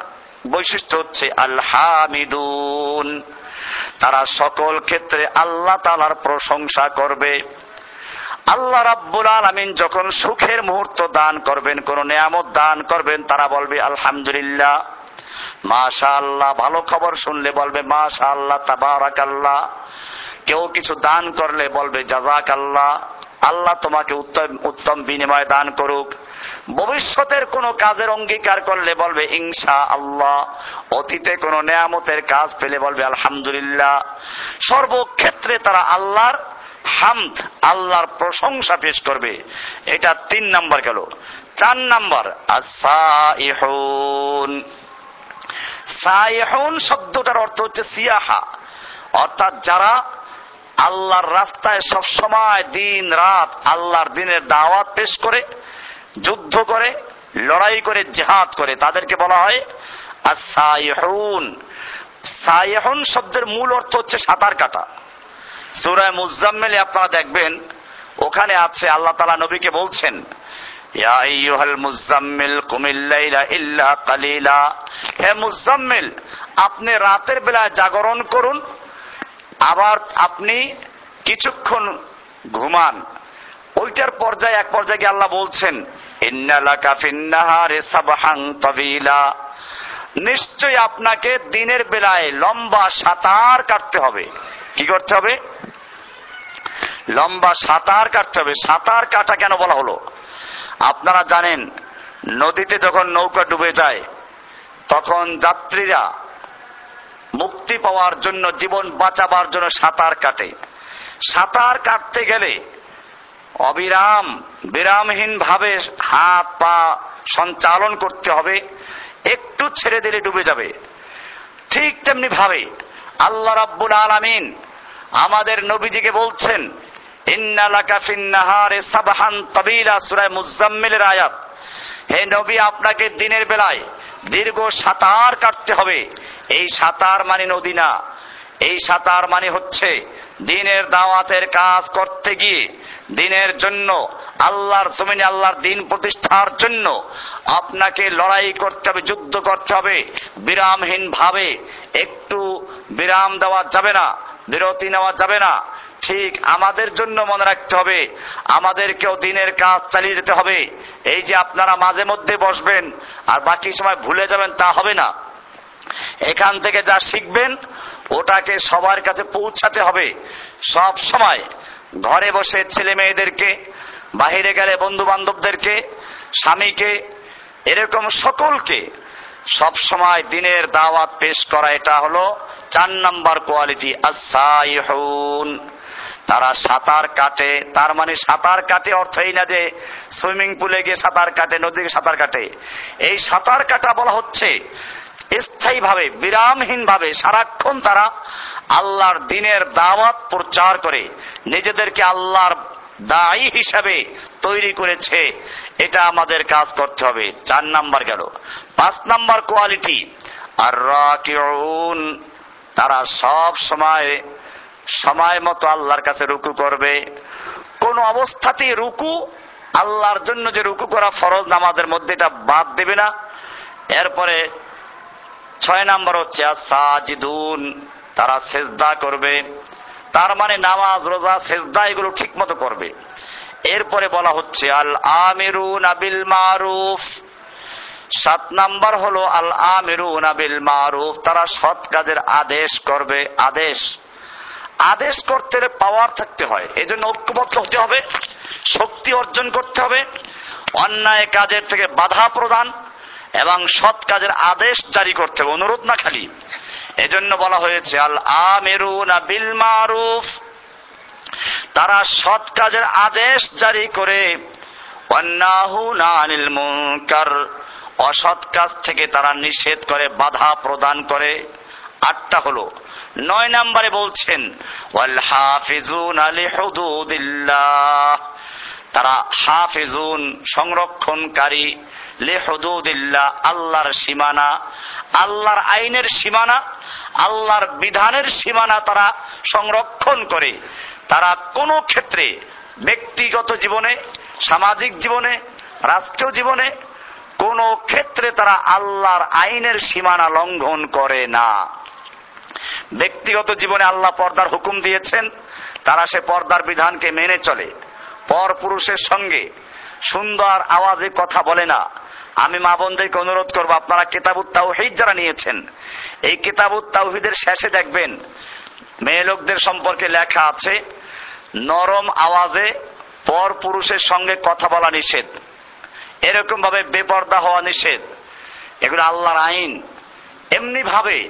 বৈশিষ্ট্য হচ্ছে আল্লাহামিদুন তারা সকল ক্ষেত্রে আল্লাহ তালার প্রশংসা করবে। আল্লাহ রাব্বুল আলমিন যখন সুখের মুহূর্ত দান করবেন, কোন নিয়ামত দান করবেন, তারা বলবে আলহামদুলিল্লাহ। মাশা আল্লাহ ভালো খবর শুনলে বলবে মাশা আল্লাহ তাবারাক আল্লাহ কেউ কিছু দান করলে বলবে জাজাক আল্লাহ আল্লাহ তোমাকে উত্তম উত্তম বিনিময় দান করুক। ভবিষ্যতের কোন কাজের অঙ্গীকার করলে বলবে ইনশা আল্লাহ অতীতে কোন নেয়ামতের কাজ পেলে বলবে, আলহামদুলিল্লাহ। সর্বক্ষেত্রে তারা আল্লাহর হামদ, আল্লাহর প্রশংসা পেশ করবে। এটা তিন নাম্বার গেল। চার নাম্বার সাইহুন শব্দটার অর্থ হচ্ছে সিয়াহা। অর্থাৎ যারা আল্লাহর রাস্তায় সব সময় দিন, রাত আল্লাহর দিনের দাওয়াত পেশ করে, যুদ্ধ করে, লড়াই করে, জেহাদ করে, তাদেরকে বলা হয় শব্দের মূল অর্থ হচ্ছে সাঁতার কাটা। সুরায় মুজাম্মেলে আপনারা দেখবেন, ওখানে আছে আল্লাহ তালা নবীকে বলছেন হে মুজাম্মিল আপনি রাতের বেলায় জাগরণ করুন, আবার আপনি কিছুক্ষণ ঘুমান। ওইটার পর্যায়ে এক পর্যায়ে আল্লাহ বলছেন নিশ্চয় আপনাকে দিনের বেলায় লম্বা সাঁতার কাটতে হবে। কি করতে হবে? লম্বা সাঁতার কাটতে হবে। সাঁতার কাটা কেন বলা হলো? আপনারা জানেন, নদীতে যখন নৌকা ডুবে যায়, তখন যাত্রীরা মুক্তি পাওয়ার জন্য, জীবন বাঁচাবার জন্য সাঁতার কাটে। সাঁতার কাটতে গেলে অবিরাম বিরামহীন ভাবে হাত পা সঞ্চালন করতে হবে, একটু ছেড়ে দিলে ডুবে যাবে। ঠিক তেমনি ভাবে আল্লাহ রাব্বুল আলামিন আমাদের নবীজিকে বলছেন আয়াত। হে নবী, আপনাকে দিনের বেলায় দীর্ঘ সাঁতার কাটতে হবে। এই সাঁতার মানে নদী না। এই সাঁতার মানে হচ্ছে দিনের দাওয়াতের কাজ করতে গিয়ে দিনের জন্য, আল্লাহর জমিনে আল্লাহর দিন প্রতিষ্ঠার জন্য আপনাকে লড়াই করতে হবে, যুদ্ধ করতে হবে। বিরামহীন ভাবে একটু বিরাম দেওয়া যাবে না, বিরতি নেওয়া যাবে না। ঠিক আমাদের জন্য মনে রাখতে হবে। আমাদেরকেও দিনের কাজ চালিয়ে যেতে হবে। এই যে আপনারা মাঝে মধ্যে বসবেন আর বাকি সময় ভুলে যাবেন তা হবে না। এখান থেকে যা শিখবেন, ওটাকে সবার কাছে পৌঁছাতে হবে। সব সময় ঘরে বসে ছেলে মেয়েদেরকে, বাহিরে গেলে বন্ধু বান্ধবদেরকে স্বামীকে, এরকম সকলকে সব সময় দিনের দাওয়াত পেশ করা, এটা হলো চার নাম্বার কোয়ালিটি আসাইহুন তারা সাঁতার কাটে, তার মানে সাঁতার কাটে অর্থ এই না যে সুইমিং পুলে গিয়ে সাঁতার কাটে নদীকে সাঁতার কাটে। এই সাঁতার কাটা বলা হচ্ছে স্থায়ীভাবে বিরামহীন ভাবে সারাক্ষণ তারা আল্লাহর দিনের দাওয়াত প্রচার করে, নিজেদেরকে আল্লাহর দায়ী হিসাবে তৈরি করেছে। এটা আমাদের কাজ করতে হবে। চার নাম্বার গেল। পাঁচ নাম্বার কোয়ালিটি আর তারা সব সময় সময় মতো আল্লাহর কাছে রুকু করবে। কোন অবস্থাতেই রুকু, আল্লাহর জন্য যে রুকু করা ফরজ নামাজের মধ্যে এটা বাদ দেবে না। এরপরে ছয় নাম্বার হচ্ছে সাজিদুন তারা সেজদা করবে। তার মানে নামাজ, রোজা, সেজদা এগুলো ঠিক মতো করবে। এরপরে বলা হচ্ছে আল আমিরুন আবিল মারুফ সাত নাম্বার হলো আল আমিরুন আবিল মারুফ তারা সৎ কাজের আদেশ করবে, আদেশ। আদেশ করতে হলে পাওয়ার থাকতে হয়। এই জন্য ঐক্যবদ্ধ হতে হবে, শক্তি অর্জন করতে হবে, অন্যায় কাজের থেকে বাধা প্রদান এবং সৎ কাজের আদেশ জারি করতে হবে, অনুরোধ না খালি। এজন্য বলা হয়েছে, আল আমেরুন বিল মারুফ। তারা সৎ কাজের আদেশ জারি করে অন্যাহুল মুনকার। অসৎ কাজ থেকে তারা নিষেধ করে, বাধা প্রদান করে। আটটা হলো। নয় নাম্বারে বলছেন তারা হাফিজুন সংরক্ষণকারী লেহদুদিল্লাহ, আল্লাহর সীমানা, আল্লাহর আইনের সীমানা, আল্লাহর বিধানের সীমানা তারা সংরক্ষণ করে। তারা কোনো ক্ষেত্রে ব্যক্তিগত জীবনে, সামাজিক জীবনে, রাষ্ট্রীয় জীবনে কোন ক্ষেত্রে তারা আল্লাহর আইনের সীমানা লঙ্ঘন করে না। ব্যক্তিগত জীবনে আল্লাহ পর্দার হুকুম দিয়েছেন, তারা সে পর্দার বিধানকে মেনে চলে। পর পুরুষের সঙ্গে সুন্দর আওয়াজে কথা বলে না। আমি মা বোনদেরকে অনুরোধ করব, আপনারা কেতাবুত তাওহিদ যারা নিয়েছেন, এই কেতাবুত তাওহিদের শেষে দেখবেন মেয়ে লোকদের সম্পর্কে লেখা আছে, নরম আওয়াজে পর পুরুষের সঙ্গে কথা বলা নিষেধ। এরকম ভাবে বেপর্দা হওয়া নিষেধ। এগুলো আল্লাহর আইন। এমনি ভাবে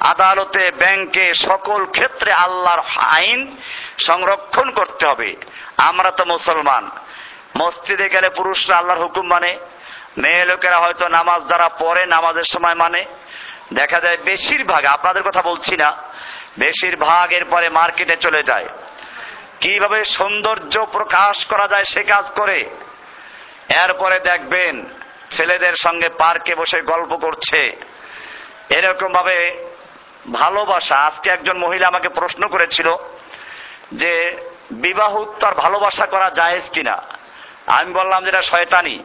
আদালতে ব্যাংকে সকল ক্ষেত্রে আল্লাহর আইন সংরক্ষণ করতে হবে। আমরা তো মুসলমান। মসজিদে গেলে পুরুষরা আল্লাহর হুকুম মানে। মেয়ে লোকেরা হয়তো নামাজ যারা পড়ে, নামাজের সময় মানে। দেখা যায় বেশিরভাগ, আপনাদের কথা বলছি না, বেশিরভাগ এরপরে মার্কেটে চলে যায়। কীভাবে সৌন্দর্য প্রকাশ করা যায় সে কাজ করে। এরপরে দেখবেন ছেলেদের সঙ্গে পার্কে বসে গল্প করছে। এরকম ভাবে ভালোবাসা। আজকে একজন মহিলা আমাকে প্রশ্ন করেছিল যে, বিবাহ উত্তর ভালোবাসা করা জায়েজ কিনা? আমি বললাম যেটা শয়তানি।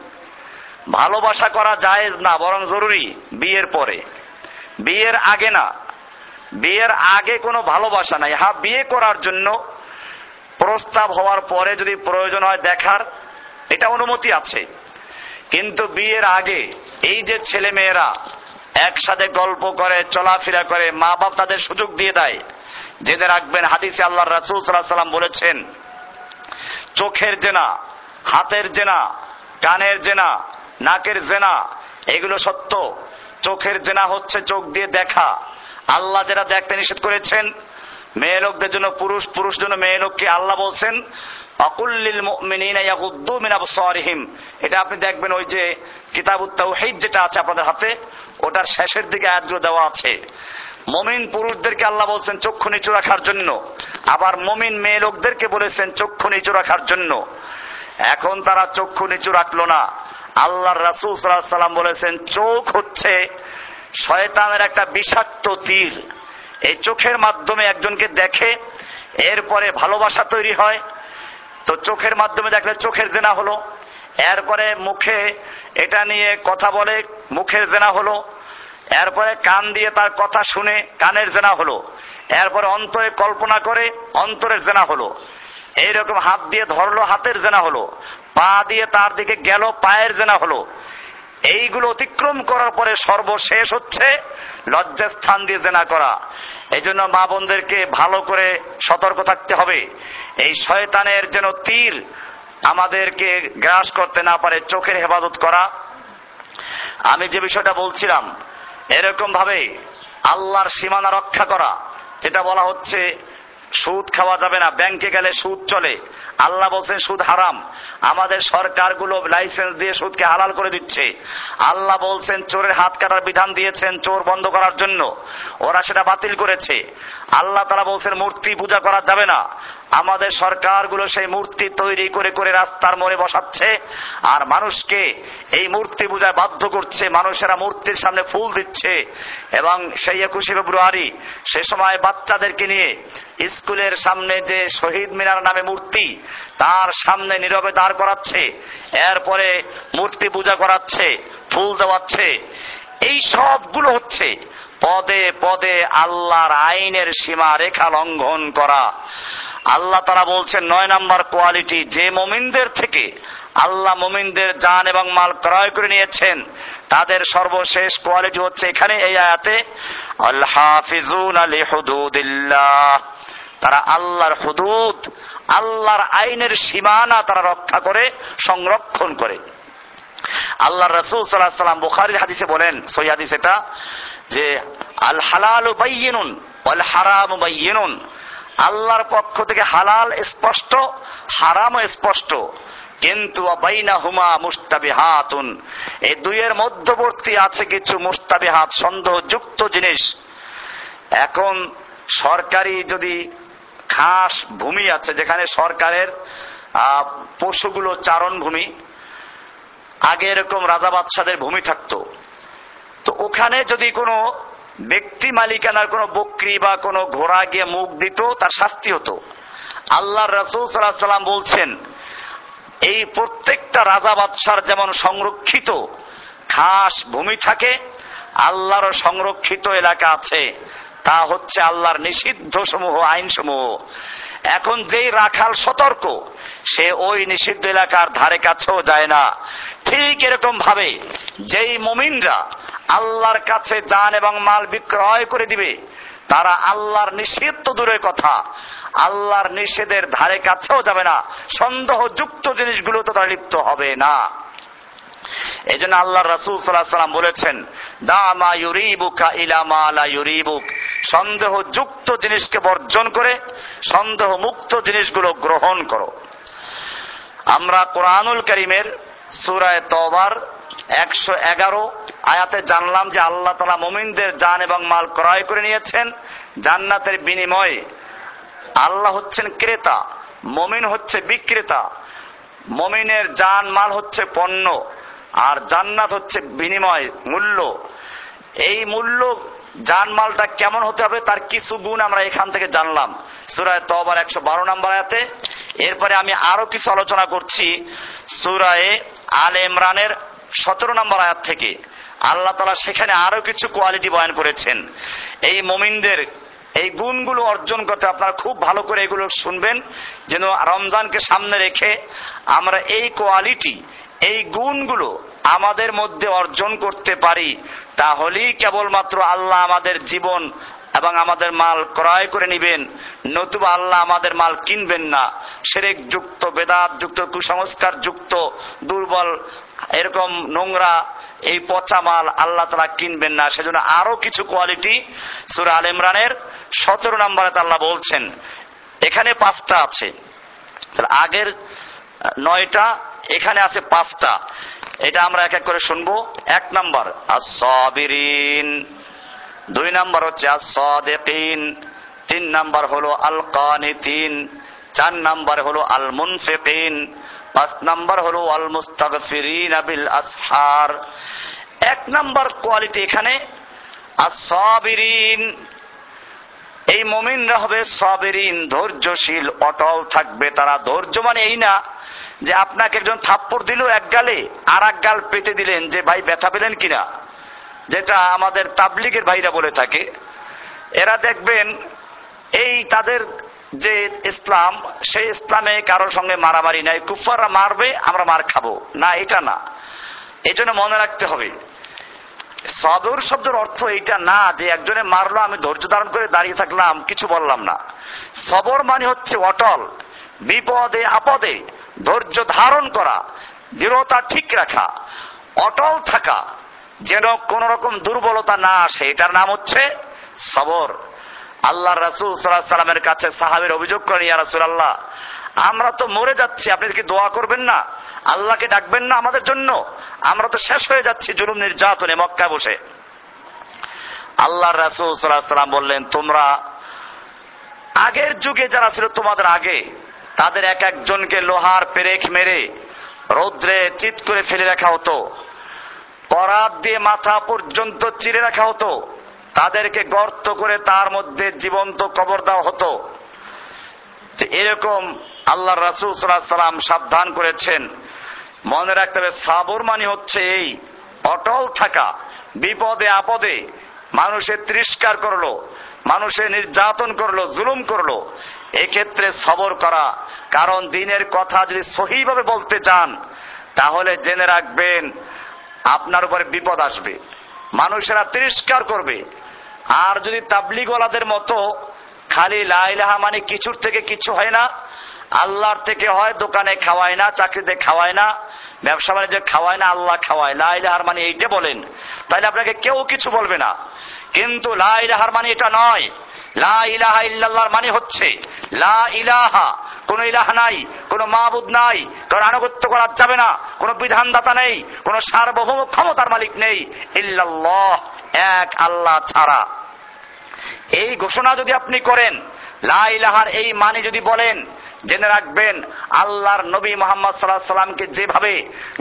ভালোবাসা করা জায়েজ না, বরং জরুরি বিয়ের পরে। বিয়ের আগে না। বিয়ের আগে কোনো ভালোবাসা নাই। হ্যাঁ বিয়ে করার জন্য প্রস্তাব হওয়ার পরে যদি প্রয়োজন হয় দেখার, এটা অনুমতি আছে। কিন্তু বিয়ের আগে এই যে ছেলে মেয়েরা একসাথে গল্প করে, চলাফেরা করে মা বাপ তাদের সুযোগ দিয়ে দেয়। জেনে রাখবেন, হাদিসে আল্লাহ রাসুল সাল্লাহ সাল্লাম বলেছেন, চোখের জেনা, হাতের জেনা, কানের জেনা, নাকের জেনা, এগুলো সত্য। চোখের জেনা হচ্ছে চোখ দিয়ে দেখা। আল্লাহ যেটা দেখতে নিষেধ করেছেন, মেয়ে লোকদের জন্য পুরুষ পুরুষ জন্য মেয়ে লোককে আল্লাহ বলছেন অকুল্লিল এটা আপনি দেখবেন ওই যে কিতাবুত্তাহিদ যেটা আছে আপনাদের হাতে, ওটার শেষের দিকে আয়াতগুলো দেওয়া আছে। মমিন পুরুষদেরকে আল্লাহ বলছেন, চক্ষু নিচু রাখার জন্য। আবার মমিন মেয়ে লোকদেরকে বলেছেন, চক্ষু নিচু রাখার জন্য। এখন তারা চক্ষু নিচু রাখল না। আল্লাহর রাসুল সাল্লাম বলেছেন, চোখ হচ্ছে শয়তানের একটা বিষাক্ত তীর। এই চোখের মাধ্যমে একজনকে দেখে, এরপরে ভালোবাসা তৈরি হয় তো চোখের মাধ্যমে দেখলে চোখের জেনা হলো। এরপরে মুখে এটা নিয়ে কথা বলে, মুখের জেনা হলো। এরপরে কান দিয়ে তার কথা শুনে কানের জেনা হলো। এরপরে অন্তরে কল্পনা করে অন্তরের জেনা হলো। এইরকম হাত দিয়ে ধরলো, হাতের জেনা হলো। পা দিয়ে তার দিকে গেল, পায়ের জেনা হলো। এইগুলো অতিক্রম করার পরে সর্বশেষ হচ্ছে লজ্জাস্থান দিয়ে জেনা করা। এই জন্য মা বোনদেরকে ভালো করে সতর্ক থাকতে হবে। এই শয়তানের যেন তীর আমাদেরকে গ্রাস করতে না পারে, চোখের হেফাজত করা। আমি যে বিষয়টা বলছিলাম এরকম ভাবে আল্লাহর সীমানা রক্ষা করা, যেটা বলা হচ্ছে সুদ খাওয়া যাবে না, ব্যাংকে গেলে সুদ চলে। আল্লাহ বলছেন, সুদ হারাম। আমাদের সরকারগুলো লাইসেন্স দিয়ে সুদকে হালাল করে দিচ্ছে। আল্লাহ বলছেন, চোরের হাত কাটার বিধান দিয়েছেন চোর বন্ধ করার জন্য। ওরা সেটা বাতিল করেছে। আল্লাহ তারা বলছেন, মূর্তি পূজা করা যাবে না। আমাদের সরকারগুলো সেই মূর্তি তৈরি করে করে রাস্তার মোড়ে বসাচ্ছে, আর মানুষকে এই মূর্তি পূজায় বাধ্য করছে, মানুষেরা মূর্তির সামনে ফুল দিচ্ছে। এবং সেই একুশে ফেব্রুয়ারি, সে সময় বাচ্চাদেরকে নিয়ে স্কুলের সামনে যে শহীদ মিনার নামে মূর্তি, তার সামনে নীরবে দাঁড় করাচ্ছে, এরপরে মূর্তি পূজা করাচ্ছে, ফুল দেওয়াচ্ছে। এই সবগুলো হচ্ছে পদে পদে আল্লাহর আইনের সীমা রেখা লঙ্ঘন করা। আল্লাহ তারা বলছেন, নয় নাম্বার কোয়ালিটি, যে মমিনদের থেকে আল্লাহ মমিনদের যান এবং মাল ক্রয় করে নিয়েছেন, তাদের সর্বশেষ কোয়ালিটি হচ্ছে এখানে, এই আয়াতে আল্লাহ আলী হুদুদিল্লাহ তারা আল্লাহর হুদুদ, আল্লাহর আইনের সীমানা তারা রক্ষা করে, সংরক্ষণ করে। আল্লাহ রসুল সাল্লাহ সাল্লাম বুখারির হাদিসে বলেন সই হাদিস এটা যে আল হালাল বাইয়েনুন আল হারাম বাইয়েনুন। আল্লাহর পক্ষ থেকে হালাল স্পষ্ট হারাম স্পষ্ট। কিন্তু হুমা হাতুন এই দুইয়ের মধ্যবর্তী আছে কিছু মুস্তাবি হাত সন্দেহযুক্ত জিনিস। এখন সরকারি যদি খাস ভূমি আছে, যেখানে সরকারের পশুগুলো চারণ ভূমি আগে এরকম রাজা বাদশাদের ভূমি থাকতো। তো ওখানে যদি কোনো ব্যক্তি মালিকানার কোনো বকরি বা কোনো ঘোড়া গিয়ে মুখ দিত, তার শাস্তি হতো। আল্লাহ রসুল সাল্লাহ সাল্লাম বলছেন, এই প্রত্যেকটা রাজা বাদশার যেমন সংরক্ষিত খাস ভূমি থাকে আল্লাহর সংরক্ষিত এলাকা আছে। তা হচ্ছে আল্লাহর নিষিদ্ধ সমূহ, আইন সমূহ। এখন যেই রাখাল সতর্ক, সে ওই নিষিদ্ধ এলাকার ধারে কাছেও যায় না। ঠিক এরকম ভাবে যেই মমিনরা আল্লাহর কাছে যান এবং মাল বিক্রয় করে দিবে। তারা আল্লাহর নিষিদ্ধ দূরের কথা। আল্লাহর নিষেধের ধারে কাছেও যাবে না। সন্দেহযুক্ত জিনিসগুলো তো তারা লিপ্ত হবে না। এই জন্য আল্লাহ রাসুল সাল্লাহ সাল্লাম বলেছেন দামা ইউরিবুকা ইলামা আলা ইউরিবুক। সন্দেহ যুক্ত জিনিসকে বর্জন করে সন্দেহ মুক্ত জিনিসগুলো গ্রহণ করো। আমরা কোরআনুল করিমের সুরায় তবার একশো এগারো আয়াতে জানলাম যে আল্লাহ তালা মোমিনদের যান এবং মাল ক্রয় করে নিয়েছেন জান্নাতের বিনিময়ে। আল্লাহ হচ্ছেন ক্রেতা, মমিন হচ্ছে বিক্রেতা। মমিনের যান মাল হচ্ছে পণ্য, আর জান্নাত হচ্ছে বিনিময় মূল্য। এই মূল্য জানমালটা কেমন হতে হবে তার কিছু গুণ আমরা এখান থেকে জানলাম। সুরায় তবার একশো বারো নম্বর আয়াতে। এরপরে আমি আরও কিছু আলোচনা করছি। সুরায় আল ইমরানের সতেরো নম্বর আয়াত থেকে আল্লাহ তালা সেখানে আরও কিছু কোয়ালিটি বয়ান করেছেন। এই মমিনদের এই গুণগুলো অর্জন করতে আপনারা খুব ভালো করে এগুলো শুনবেন, যেন রমজানকে সামনে রেখে আমরা এই কোয়ালিটি, এই গুণগুলো আমাদের মধ্যে অর্জন করতে পারি, তাহলেই কেবলমাত্র আল্লাহ আমাদের জীবন এবং আমাদের মাল ক্রয় করে নিবেন, নতুবা আল্লাহ আমাদের মাল কিনবেন না। সেরেক যুক্ত বেদাত যুক্ত কুসংস্কার যুক্ত দুর্বল এরকম নোংরা এই পচা মাল আল্লাহ তালা কিনবেন না। সেজন্য আরও কিছু কোয়ালিটি সুর আল ইমরানের সতেরো নম্বরে আল্লাহ বলছেন, এখানে পাঁচটা আছে। আগের নয়টা, এখানে আছে পাঁচটা। এটা আমরা এক এক করে শুনব। এক নম্বর আসবিরিন দুই নম্বর হচ্ছে আসদিন তিন নম্বর হলো আল কানিতিন চার নম্বর হলো আল মুনফিকিন পাঁচ নাম্বার হলো আল মুস্তাগফিরিন আবিল আসহার এক নম্বর কোয়ালিটি এখানে আসবিরিন এই মমিনরা হবে সবেরিন, ধৈর্যশীল, অটল থাকবে। তারা ধৈর্য মানে এই না যে আপনাকে একজন থাপ্পড় দিল এক গালে আর এক গাল পেতে দিলেন যে, ভাই, ব্যথা পেলেন কিনা? যেটা আমাদের তাবলিগের ভাইরা বলে থাকে। এরা দেখবেন, এই তাদের যে ইসলাম, সেই ইসলামে কারোর সঙ্গে মারামারি নাই। কুফাররা মারবে, আমরা মার খাব। না, এটা না। এই জন্য মনে রাখতে হবে। সদর শব্দের অর্থ এটা না যে একজনে মারলো, আমি ধৈর্য ধারণ করে দাঁড়িয়ে থাকলাম, কিছু বললাম না। সবর মানে হচ্ছে অটল, বিপদে আপদে ধৈর্য ধারণ করা, দৃঢ়তা ঠিক রাখা, অটল থাকা, যেন কোন রকম দুর্বলতা না আসে। এটার নাম হচ্ছে সবর। আল্লাহ রাসুল সাল্লাহ সাল্লামের কাছে সাহাবের অভিযোগ করেন, ইয়া রাসুল আল্লাহ আমরা তো মরে যাচ্ছি, আপনি কি দোয়া করবেন না? আল্লাহকে ডাকবেন না আমাদের জন্য? আমরা তো শেষ হয়ে যাচ্ছি জুলুম নির্যাতনে মক্কা বসে। আল্লাহ রাসুল সাল্লাহ সাল্লাম বললেন, তোমরা আগের যুগে যারা ছিল তোমাদের আগে, তাদের এক একজনকে লোহার পেরেক মেরে রৌদ্রে চিত করে ফেলে রাখা হতো। পরাত দিয়ে মাথা পর্যন্ত চিরে রাখা হতো। তাদেরকে গর্ত করে তার মধ্যে জীবন্ত কবর দেওয়া হতো। এরকম আল্লাহ রাসুল সাল্লাম সাবধান করেছেন। মনে রাখতে হবে, সাবর মানে হচ্ছে এই, অটল থাকা, বিপদে আপদে মানুষের তিরস্কার করল মানুষের নির্যাতন করল, জুলুম করল। এক্ষেত্রে সবর করা, কারণ দিনের কথা যদি সহিভাবে বলতে চান, তাহলে জেনে রাখবেন, আপনার উপরে বিপদ আসবে, মানুষেরা তিরস্কার করবে। আর যদি তাবলিগওয়ালাদের মতো খালি লাইলাহা মানে কিছুর থেকে কিছু হয় না, আল্লাহর থেকে হয় দোকানে খাওয়ায় না, চাকরিতে খাওয়ায় না, ব্যবসা বাণিজ্য খাওয়ায় না, আল্লাহ খাওয়ায়। লাইলাহার মানে এইটা বলেন। তাহলে আপনাকে কেউ কিছু বলবে না। কিন্তু লাইলাহার মানে এটা নয়। লা ইলাহা ইল্লাল্লাহর মানে হচ্ছে লা ইলাহা। কোন ইলাহ নাই, কোন মাহবুদ নাই কারণ আনুগত্য করা যাবে না, কোন বিধানদাতা নেই, কোন সার্বভৌম ক্ষমতার মালিক নেই। ইল্লাল্লাহ। এক আল্লাহ ছাড়া। এই ঘোষণা যদি আপনি করেন লাইলাহার এই মানে যদি বলেন জেনে রাখবেন, আল্লাহর নবী মোহাম্মদ সাল্লাহ সাল্লামকে যেভাবে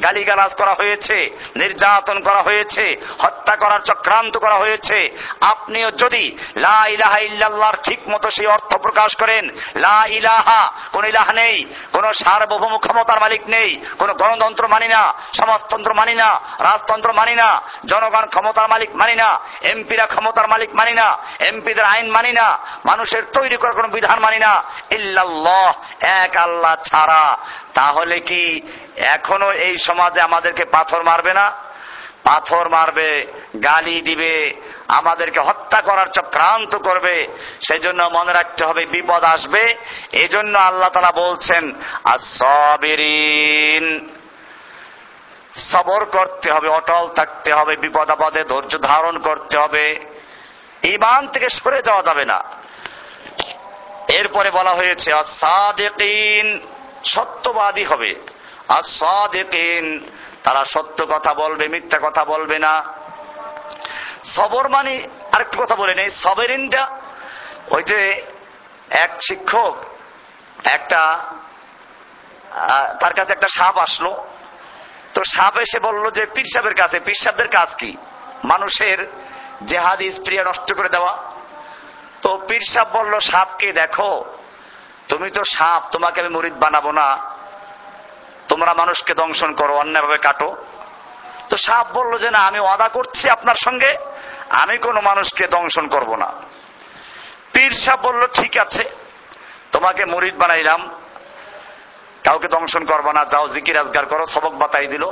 গালিগালাজ করা হয়েছে, নির্যাতন করা হয়েছে, হত্যা করার চক্রান্ত করা হয়েছে, আপনিও যদি লা ইলাহা ইল্লাল্লাহর ঠিক মতো সেই অর্থ প্রকাশ করেন, লা ইলাহা, কোন ইলাহ নেই, কোন সার্বভৌম ক্ষমতার মালিক নেই, কোন গণতন্ত্র মানি না, সমাজতন্ত্র মানি না, রাজতন্ত্র মানি না, জনগণ ক্ষমতার মালিক মানি না, এমপিরা ক্ষমতার মালিক মানি না, এমপিদের আইন মানি না, মানুষের তৈরি করার কোন বিধান মানি না, ইল্লাল্লাহ এক আল্লাহ ছাড়া, তাহলে কি এখনও এই সমাজে আমাদেরকে পাথর মারবে না? পাথর মারবে, গালি দিবে, আমাদেরকে হত্যা করার চক্রান্ত করবে সেই জন্য মনে রাখতে হবে বিপদ আসবে। এই জন্য আল্লাহ তালা বলছেন আর আসবিরিন সবর করতে হবে, অটল থাকতে হবে, বিপদ আপদে ধৈর্য ধারণ করতে হবে। ইমান থেকে সরে যাওয়া যাবে না। এরপরে বলা হয়েছে সত্যবাদী হবে। তারা সত্য কথা বলবে, মিথ্যা কথা বলবে না। সবর মানে আরেকটু কথা বলে নেই, সবেরিনটা ওই যে এক শিক্ষক, একটা তার কাছে একটা সাপ আসলো। তো সাপ এসে বলল যে, পীর সাহেবের কাছে, পীর সাহেবের কাজ কি? মানুষের জেহাদি স্ত্রিয়া নষ্ট করে দেওয়া। তো পীর সাপ বলল, সাপকে দেখো। তুমি তো সাপ, তোমাকে আমি মরিদ বানাবো না। তোমরা মানুষকে দংশন করো অন্যভাবে কাটো। তো সাপ বলল যে, না, আমি ওয়াদা করছি আপনার সঙ্গে, আমি কোনো মানুষকে দংশন করব না। পীর সাপ বলল, ঠিক আছে, তোমাকে মরিদ বানাইলাম। কাউকে দংশন করব না, যাও জিকির আজগার করো, সবক বাতাই দিল।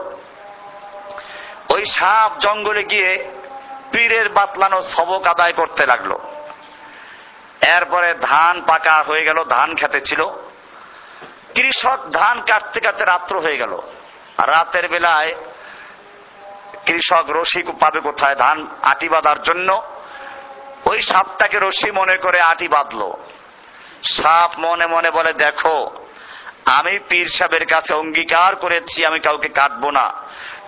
ওই সাপ জঙ্গলে গিয়ে পীরের বাতলানো সবক আদায় করতে লাগল। এরপরে ধান পাকা হয়ে গেল, ধান খেতে ছিল। কৃষক ধান কাটতে কাটতে রাত্র হয়ে গেল। রাতের বেলায় কৃষক রশি পাবে কোথায়? ধান আটি বাঁধার জন্য। ওই সাপটাকে রশি মনে করে আটি বাঁধলো। সাপ মনে মনে বলে, দেখো, আমি পীর সাহেবের কাছে অঙ্গীকার করেছি, আমি কাউকে কাটবো না।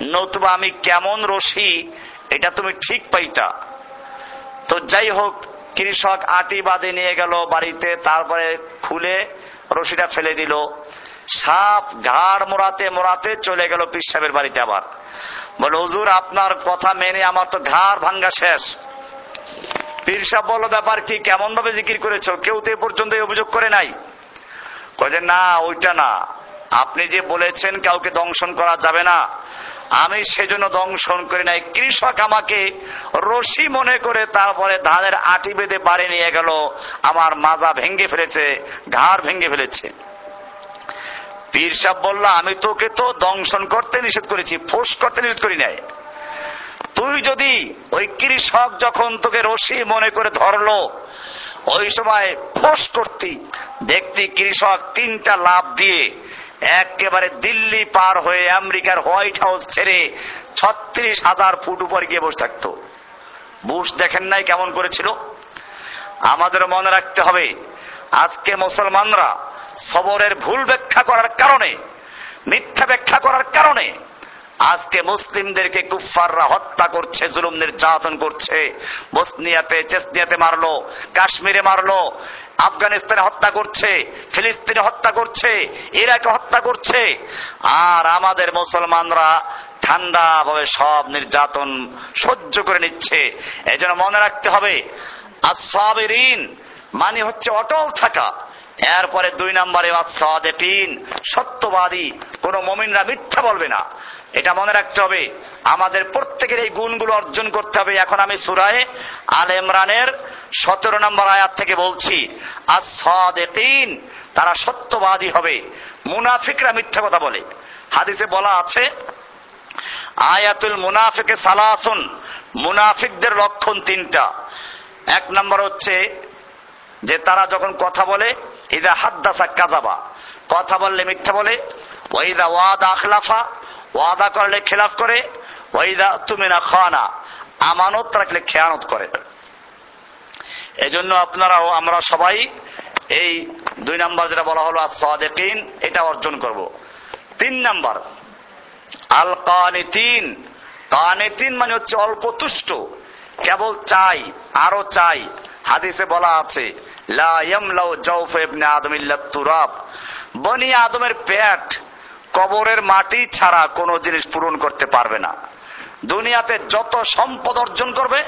নতুবা আমি কেমন রশি এটা তুমি ঠিক পাইতা। তো যাই হোক কৃষক আটি বাদে নিয়ে গেল বাড়িতে, তারপরে খুলে রশিটা ফেলে দিল। সাপ ঘাড় মোড়াতে মোড়াতে চলে গেল পিসাবের বাড়িতে আবার। বলে, হুজুর, আপনার কথা মেনে আমার তো ঘাড় ভাঙ্গা শেষ। পীর সাহেব ব্যাপার কি? কেমন ভাবে জিকির করেছ? কেউ তো এ পর্যন্ত অভিযোগ করে নাই? কয়ে না, ওইটা না। আপনি যে বলেছেন, কাউকে দংশন করা যাবে না। আমি সেজন্য দংশন করি নাই। কৃষক আমাকে রশি মনে করে তারপরে ধানের আটি বেঁধে বাড়ি নিয়ে গেল। আমার মাজা ভেঙ্গে ফেলেছে, ঘাড় ভেঙ্গে ফেলেছে। পীর সাহ বলল, আমি তোকে তো দংশন করতে নিষেধ করেছি, ফোস করতে নিষেধ করি নাই। তুই যদি ওই কৃষক যখন তোকে রশি মনে করে ধরলো, ওই সময় ফোস করতি। দেখতি কৃষক তিনটা লাভ দিয়ে একেবারে দিল্লি পার হয়ে আমেরিকার হোয়াইট হাউস ছেড়ে ছত্রিশ হাজার ফুট উপর গিয়ে বসে থাকতো। বুশ দেখেন নাই কেমন করেছিল? আমাদের মনে রাখতে হবে, আজকে মুসলমানরা সবরের ভুল ব্যাখ্যা করার কারণে, মিথ্যা ব্যাখ্যা করার কারণে আজকে মুসলিমদেরকে কুফাররা হত্যা করছে, জুলুম নির্যাতন করছে। বসনিয়াতে, চেসনিয়াতে মারলো, কাশ্মীরে মারলো, আফগানিস্তানে হত্যা করছে, ফিলিস্তিনে হত্যা করছে, ইরাকে হত্যা করছে। আর আমাদের মুসলমানরা ঠান্ডা ভাবে সব নির্যাতন সহ্য করে নিচ্ছে। এই মনে রাখতে হবে আসাবেরিন মানে হচ্ছে অটল থাকা। এরপরে দুই নম্বরে সাদেপিন সত্যবাদী, কোন মমিনরা মিথ্যা বলবে না। এটা মনে রাখতে হবে, আমাদের প্রত্যেকের এই গুণগুলো অর্জন করতে হবে। এখন আমি সুরায় আল ইমরানের সতেরো নম্বর আয়াত থেকে বলছি আর সদেপিন তারা সত্যবাদী হবে, মুনাফিকরা মিথ্যা কথা বলে। হাদিসে বলা আছে, আয়াতুল মুনাফিকে সালাসুন, মুনাফিকদের লক্ষণ তিনটা। এক নম্বর হচ্ছে যে তারা যখন কথা বলে ইদা হাদ্দাসা কাজাবা কথা বললে মিথ্যা বলে ওইদা ওয়াদা আখলাফা ওয়াদা করলে খেলাফ করে ওইদা তুমি না খানা, আমানত রাখলে খেয়ানত করে। এজন্য আপনারাও, আমরা সবাই এই দুই নাম্বার যেটা বলা হলো সাদেকিন এটা অর্জন করব। তিন নাম্বার আল কানিতিন কানিতিন মানে হচ্ছে অল্প তুষ্ট কেবল চাই, আরও চাই। হাদিসে বলা আছে বনি আদমের পেট কবরের মাটি ছাড়া কোনো জিনিস পূরণ করতে পারবে না। দুনিয়াতে যত সম্পদ অর্জন করবে,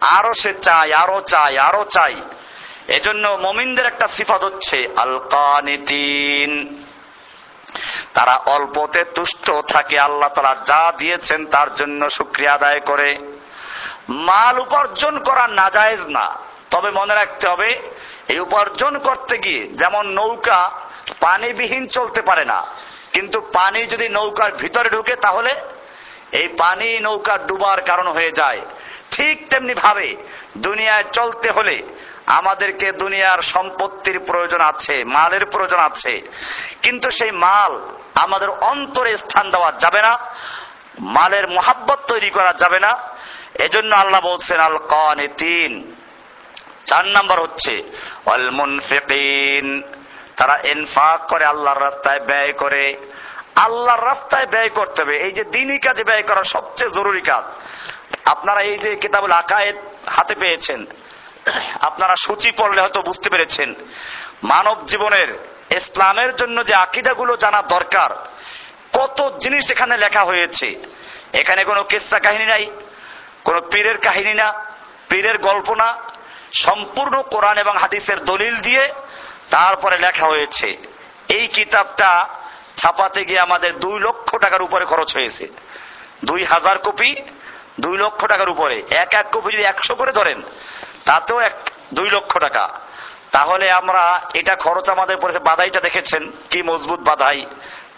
আরও সে চাই আরও চাই আরও চাই এজন্য মমিনদের একটা সিফাত হচ্ছে, আলকানিতিন। তারা অল্পতে তুষ্ট থাকে, আল্লাহ তারা যা দিয়েছেন তার জন্য শুক্রিয়া আদায় করে। মাল উপার্জন করা নাজায়েজ না। তবে মনে রাখতে হবে, এই উপার্জন করতে গিয়ে যেমন নৌকা পানিবিহীন চলতে পারে না, কিন্তু পানি যদি নৌকার ভিতরে ঢুকে তাহলে এই পানি নৌকা ডুবার কারণ হয়ে যায়। ঠিক তেমনি ভাবে দুনিয়ায় চলতে হলে আমাদেরকে দুনিয়ার সম্পত্তির প্রয়োজন আছে, মালের প্রয়োজন আছে। কিন্তু সেই মাল আমাদের অন্তরে স্থান দেওয়া যাবে না, মালের মোহাব্বত তৈরি করা যাবে না। এজন্য আল্লাহ বলছেন, আল কনে তিন চার নাম্বার হচ্ছে অল মুনফিকিন। তারা এনফাক করে, আল্লাহর রাস্তায় ব্যয় করে। আল্লাহর রাস্তায় ব্যয় করতে হবে। এই যে দিনই কাজে ব্যয় করা সবচেয়ে জরুরি কাজ। আপনারা এই যে কিতাবুল আকায়েদ হাতে পেয়েছেন, আপনারা সূচি পড়লে হয়তো বুঝতে পেরেছেন, মানব জীবনের ইসলামের জন্য যে আকিদাগুলো জানা দরকার, কত জিনিস এখানে লেখা হয়েছে। এখানে কোনো কেসা কাহিনী নাই। কোন পীরের কাহিনী না, পীরের গল্প না, সম্পূর্ণ কোরআন এবং হাদিসের দলিল দিয়ে তারপরে লেখা হয়েছে, এই কিতাবটা ছাপাতে গিয়ে আমাদের দুই লক্ষ টাকার উপরে খরচ হয়েছে। দুই হাজার কপি, দুই লক্ষ টাকার উপরে। এক এক কপি যদি একশো করে ধরেন, তাতেও এক, দুই লক্ষ টাকা। তাহলে আমরা এটা খরচ আমাদের পড়েছে বাধাইটা দেখেছেন, কি মজবুত বাধাই,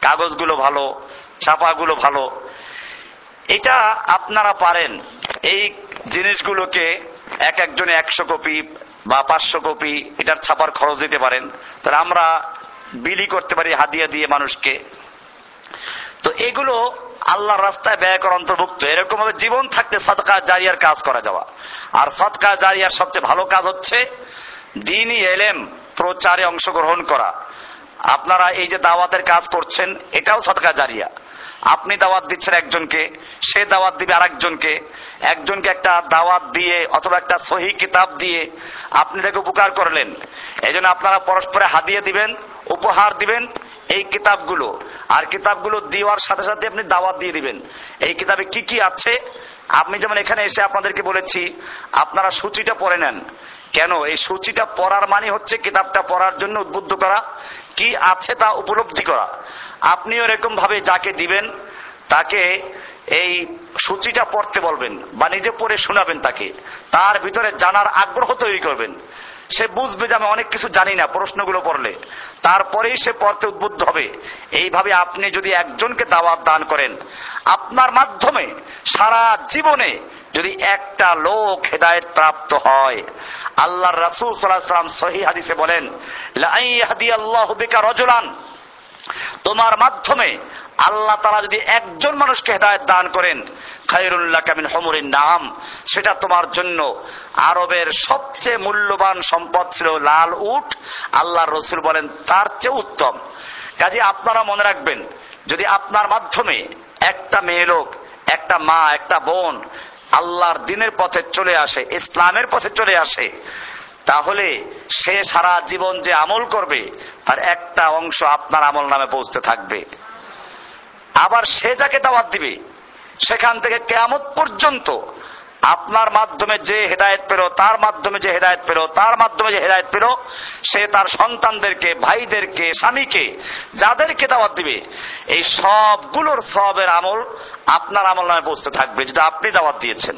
কাগজগুলো ভালো, ছাপাগুলো ভালো। এটা আপনারা পারেন। এই জিনিসগুলোকে এক একজনে একশো কপি বা পাঁচশো কপি, এটার ছাপার খরচ দিতে পারেন। তাহলে আমরা বিলি করতে পারি, হাদিয়া দিয়ে মানুষকে। তো এগুলো আল্লাহর রাস্তায় ব্যয় করা অন্তর্ভুক্ত। এরকম ভাবে জীবন থাকতে সৎকা জারিয়ার কাজ করা যাওয়া। আর সৎকা জারিয়ার সবচেয়ে ভালো কাজ হচ্ছে দিনই এলেম, প্রচারে অংশগ্রহণ করা। আপনারা এই যে দাওয়াতের কাজ করছেন, এটাও সৎকা জারিয়া। আপনি দাওয়াত দিচ্ছেন একজনকে, সে দাওয়াত দিবে আরেকজনকে, একজনকে একটা দাওয়াত দিয়ে অথবা একটা সহি কিতাব দিয়ে আপনি তাকে উপকার করলেন। এই আপনারা পরস্পরে হাদিয়ে দিবেন, উপহার দিবেন এই কিতাবগুলো। আর কিতাবগুলো দেওয়ার সাথে সাথে আপনি দাওয়াত দিয়ে দিবেন। এই কিতাবে কি কি আছে? আপনি যেমন এখানে এসে আপনাদেরকে বলেছি, আপনারা সূচিটা পড়ে নেন। কেন? এই সূচিটা পড়ার মানে হচ্ছে কিতাবটা পড়ার জন্য উদ্বুদ্ধ করা। কি আছে তা উপলব্ধি করা। আপনি এরকম ভাবে যাকে দিবেন, তাকে এই সূচিটা পড়তে বলবেন বা নিজে পড়ে শোনাবেন তাকে। তার ভিতরে জানার আগ্রহ তৈরি করবেন। সে বুঝবে যে আমি অনেক কিছু জানি না প্রশ্নগুলো পড়লে তারপরেই সে পড়তে উদ্বুদ্ধ হবে। এইভাবে আপনি যদি একজনকে দাওয়াত দান করেন, আপনার মাধ্যমে সারা জীবনে যদি একটা লোক হেদায়ত প্রাপ্ত হয় আল্লাহ রাসুল সাল্লাম সহি হাদিসে বলেন রজলান। তোমার মাধ্যমে আল্লাহ তারা যদি একজন মানুষকে হেদায়ত দান করেন খাইরুল্লাহ কামিন হমরিন নাম, সেটা তোমার জন্য আরবের সবচেয়ে মূল্যবান সম্পদ ছিল লাল উট। আল্লাহ রসুল বলেন, তার চেয়ে উত্তম। কাজে আপনারা মনে রাখবেন, যদি আপনার মাধ্যমে একটা মেয়ে লোক, একটা মা, একটা বোন আল্লাহর দিনের পথে চলে আসে, ইসলামের পথে চলে আসে তাহলে সে সারা জীবন যে আমল করবে, তার একটা অংশ আপনার আমল নামে পৌঁছতে থাকবে। আবার সে যাকে দাওয়াত দিবে, সেখান থেকে কেয়ামত পর্যন্ত আপনার মাধ্যমে যে হেদায়ত পেল, তার মাধ্যমে যে হেদায়ত পেল, তার মাধ্যমে যে হেদায়ত পেল, সে তার সন্তানদেরকে, ভাইদেরকে, স্বামীকে, যাদেরকে দাওয়াত দিবে, এই সবগুলোর সবের আমল আপনার আমল নামে পৌঁছতে থাকবে, যেটা আপনি দাওয়াত দিয়েছেন।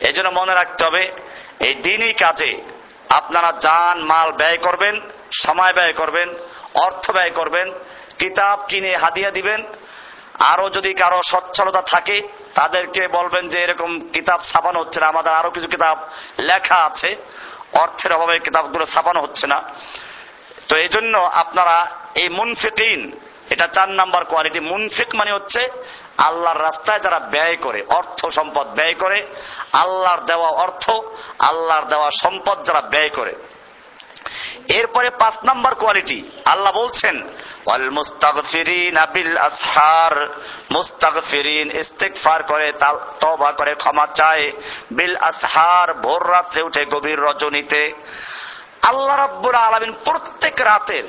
এই জন্য মনে রাখতে হবে, এই দিনই কাজে আপনারা যান, মাল ব্যয় করবেন, সময় ব্যয় করবেন, অর্থ ব্যয় করবেন, কিতাব কিনে হাদিয়া দিবেন। আরও যদি কারও সচ্ছলতা থাকে, তাদেরকে বলবেন যে এরকম কিতাব ছাপানো হচ্ছে না, আমাদের আরও কিছু কিতাব লেখা আছে। অর্থের অভাবে কিতাবগুলো ছাপানো হচ্ছে না। তো এই জন্য আপনারা এই মুনফিকিন, এটা চার নাম্বার কোয়ালিটি, মুনফিক মানে হচ্ছে আল্লাহর রাস্তায় যারা ব্যয় করে, অর্থ সম্পদ ব্যয় করে, আল্লাহর দেওয়া অর্থ, আল্লাহর দেওয়া সম্পদ যারা ব্যয় করে। এরপরে পাঁচ নাম্বার কোয়ালিটি, আল্লাহ বলছেন করে করে, ক্ষমা চায়। বিল আসহার, ভোর রাত্রে উঠে গভীর রজনীতে। আল্লাহ রাব্বুল আলামিন প্রত্যেক রাতের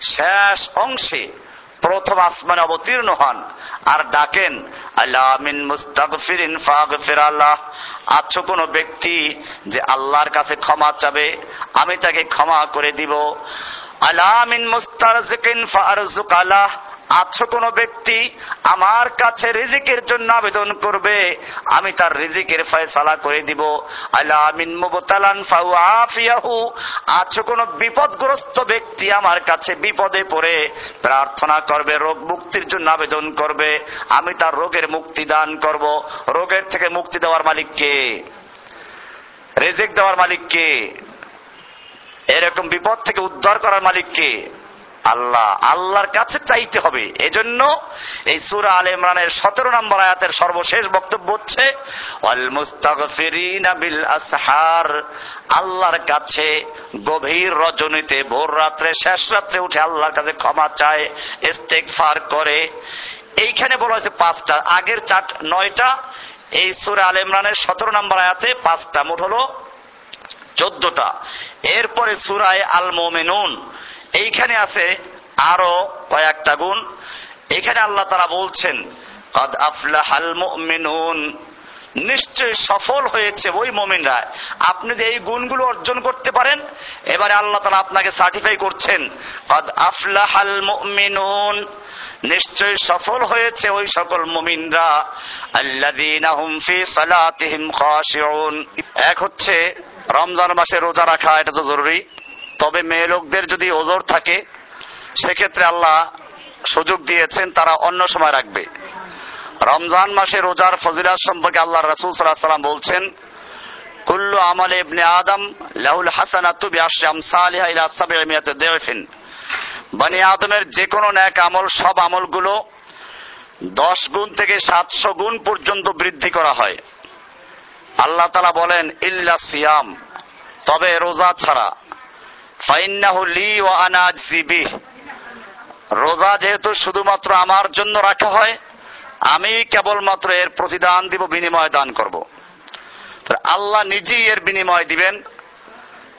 শেষ অংশে প্রথম আসমানে অবতীর্ণ হন। আর ডাকেন, আল্লাহ মিন মুস্তাগফিরিন ফাগফির আল্লাহ। আছো কোন ব্যক্তি যে আল্লাহর কাছে ক্ষমা চাবে, আমি তাকে ক্ষমা করে দিব। আলামিন মিন মুস্তারজিকিন ফারজুক আল্লাহ। আছো কোন ব্যক্তি আমার কাছে রিজিকের জন্য আবেদন করবে, আমি তার রিজিকের ফয়সালা করে দিব। আল্লাহ মুবতালান ফাউআফিয়াহু আছো কোন বিপদগ্রস্ত ব্যক্তি আমার কাছে বিপদে পড়ে, প্রার্থনা করবে, রোগ মুক্তির জন্য আবেদন করবে, আমি তার রোগের মুক্তি দান করব। রোগের থেকে মুক্তি দেওয়ার মালিক কে? রেজেক দেওয়ার মালিককে এরকম বিপদ থেকে উদ্ধার করার মালিক কে? আল্লাহ, আল্লাহর কাছে চাইতে হবে। এজন্য এই সুরা আল ইমরানের সতেরো নম্বর আয়াতের সর্বশেষ বক্তব্য হচ্ছে আল্লাহর কাছে গভীর রজনীতে ভোর রাত্রে, শেষ রাত্রে উঠে আল্লাহর কাছে ক্ষমা চায় ফার করে। এইখানে বলা হয়েছে পাঁচটা, আগের চার, নয়টা। এই সুরা আল ইমরানের সতেরো নম্বর আয়াতে পাঁচটা, মোট হলো চোদ্দটা। এরপরে সুরায় আল মোমেনুন এইখানে আছে আরও কয়েকটা গুণ। এখানে আল্লাহ তারা বলছেন, কদ আফলাহাল নিশ্চয় সফল হয়েছে ওই মমিনরা। আপনি যে এই গুণগুলো অর্জন করতে পারেন, এবারে আল্লাহ তালা আপনাকে সার্টিফাই করছেন, কদ আফলাহাল মুমিনুন। নিশ্চয় সফল হয়েছে ওই সকল মুমিনরা। খাশিউন। এক হচ্ছে রমজান মাসে রোজা রাখা, এটা তো জরুরি। তবে মেয়ে লোকদের যদি ওজোর থাকে, সেক্ষেত্রে আল্লাহ সুযোগ দিয়েছেন, তারা অন্য সময় রাখবে। রমজান মাসে রোজার ফজিলাত সম্পর্কে আল্লাহ রসুল সাল্লাহ সাল্লাম বলছেন, কুল্লু আমল ইবনে আদম লাহুল হাসানাতু বিআশরাম সালিহা ইলা সাবিমিয়াতি আদমের যে কোনো ন্যাক আমল, সব আমলগুলো দশ গুণ থেকে সাতশো গুণ পর্যন্ত বৃদ্ধি করা হয়। আল্লাহ তালা বলেন, ইল্লা সিয়াম। তবে রোজা ছাড়া রোজা যেহেতু শুধুমাত্র আমার জন্য রাখা হয়, আমি কেবলমাত্র এর প্রতিদান দিব, বিনিময় দান করব। আল্লাহ নিজেই এর বিনিময় দিবেন।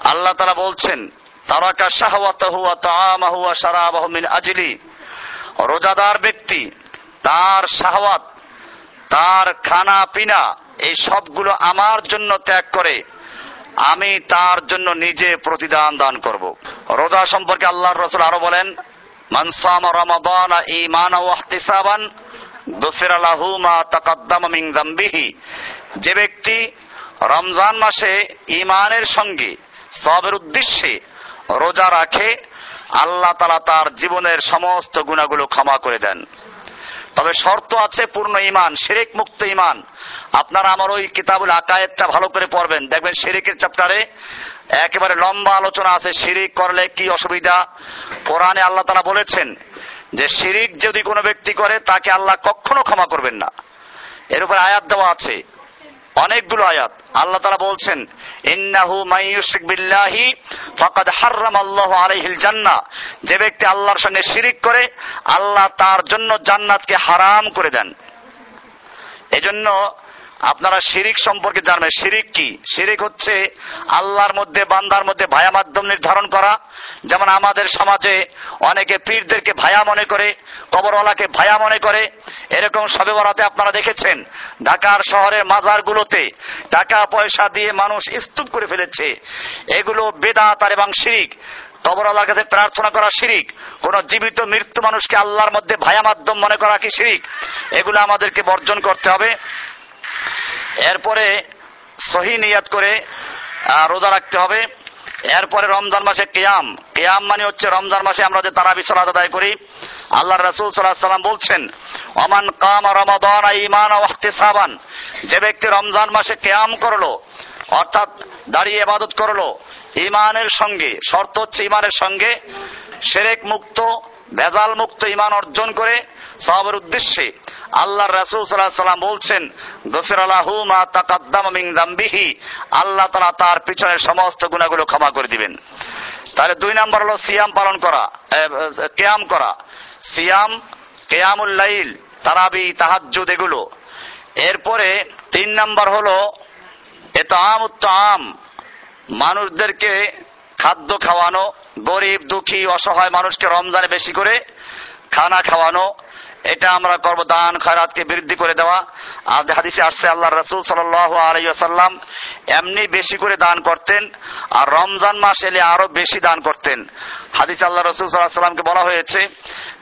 আল্লাহ তারা বলছেন, তারাকা শাহওয়াতাহুমিন আজলি। রোজাদার ব্যক্তি, তার শাহওয়াত, তার খানা পিনা এই সবগুলো আমার জন্য ত্যাগ করে আমি তার জন্য নিজে প্রতিদান দান করব। রোজা সম্পর্কে আল্লাহর রসুল আরও বলেন মানসাম রমাবান ইমান মিন যে ব্যক্তি রমজান মাসে ইমানের সঙ্গে সবের উদ্দেশ্যে রোজা রাখে, আল্লাহ তালা তার জীবনের সমস্ত গুণাগুলো ক্ষমা করে দেন। তবে শর্ত আছে পূর্ণ ইমান শেরেক মুক্ত ইমান আপনারা আমার ওই কিতাবুল আকায়েতটা ভালো করে পড়বেন। দেখবেন শেরেকের চ্যাপ্টারে একেবারে লম্বা আলোচনা আছে, শিরিক করলে কি অসুবিধা? কোরআনে আল্লাহ তারা বলেছেন যে শিরিক যদি কোনো ব্যক্তি করে, তাকে আল্লাহ কখনো ক্ষমা করবেন না। এর উপরে আয়াত দেওয়া আছে অনেকগুলো আয়াত। আল্লাহ তারা বলছেন, ইন্নাহু মাইয়ুশরিক বিল্লাহি ফাকাদ হাররাম আল্লাহ আলাইহিল জান্নাহ। যে ব্যক্তি আল্লাহর সঙ্গে শিরিক করে, আল্লাহ তার জন্য জান্নাতকে হারাম করে দেন। এজন্য আপনারা শিরিক সম্পর্কে জানবেন। শিরিক কি? শিরিক হচ্ছে আল্লাহর মধ্যে, বান্দার মধ্যে ভায়া মাধ্যম নির্ধারণ করা। যেমন আমাদের সমাজে অনেকে পীরদেরকে ভায়া মনে করে, কবরওয়ালাকে ভায়া মনে করে। এরকম সবে বরাতে আপনারা দেখেছেন, ঢাকার শহরের মাজারগুলোতে টাকা পয়সা দিয়ে মানুষ স্তূপ করে ফেলেছে। এগুলো বেদাত আর এবং শিরিক। কবর আল্লাহর কাছে প্রার্থনা করা শিরিক। কোন জীবিত মৃত্যু মানুষকে আল্লাহর মধ্যে ভায়া মাধ্যম মনে করা কি শিরিক? এগুলো আমাদেরকে বর্জন করতে হবে। এরপরে সহি নিয়াত করে রোজা রাখতে হবে। এরপরে রমজান মাসে কেয়াম। কেয়াম মানে হচ্ছে রমজান মাসে আমরা যে তারা বিশ্বরাত আদায় করি। আল্লাহ রসুল সাল্লাহ সাল্লাম বলছেন অমান কাম রমাদান ইমান সাবান যে ব্যক্তি রমজান মাসে কেয়াম করল, অর্থাৎ দাঁড়িয়ে এবাদত করল ইমানের সঙ্গে, শর্ত হচ্ছে ইমানের সঙ্গে, সেরেক মুক্ত ভেজাল মুক্ত ইমান অর্জন করে সবের উদ্দেশ্যে আল্লাহ রাসুল সাল্লাহ সাল্লাম বলছেন, গফির আলাহু মা তাকাদ্দাম মিং দাম্বিহি। আল্লাহ তালা তার পিছনের সমস্ত গুণাগুলো ক্ষমা করে দিবেন। তাহলে দুই নাম্বার হলো সিয়াম পালন করা কেয়াম করা। সিয়াম কেয়ামুল্লাইল তারাবি, তাহাজ্জুদ এগুলো। এরপরে তিন নাম্বার হলো এত আম মানুষদেরকে খাদ্য খাওয়ানো গরিব দুঃখী অসহায় মানুষকে রমজানে বেশি করে খানা খাওয়ানো এটা আমরা করব দান খয়রাতকে বৃদ্ধি করে দেওয়া। আজ হাদিসে আসছে আল্লাহ রসুল সাল্লাম এমনি বেশি করে দান করতেন আর রমজান মাস এলে আরও বেশি দান করতেন। হাদিস আল্লাহ রসুল সাল্লাহ সাল্লামকে বলা হয়েছে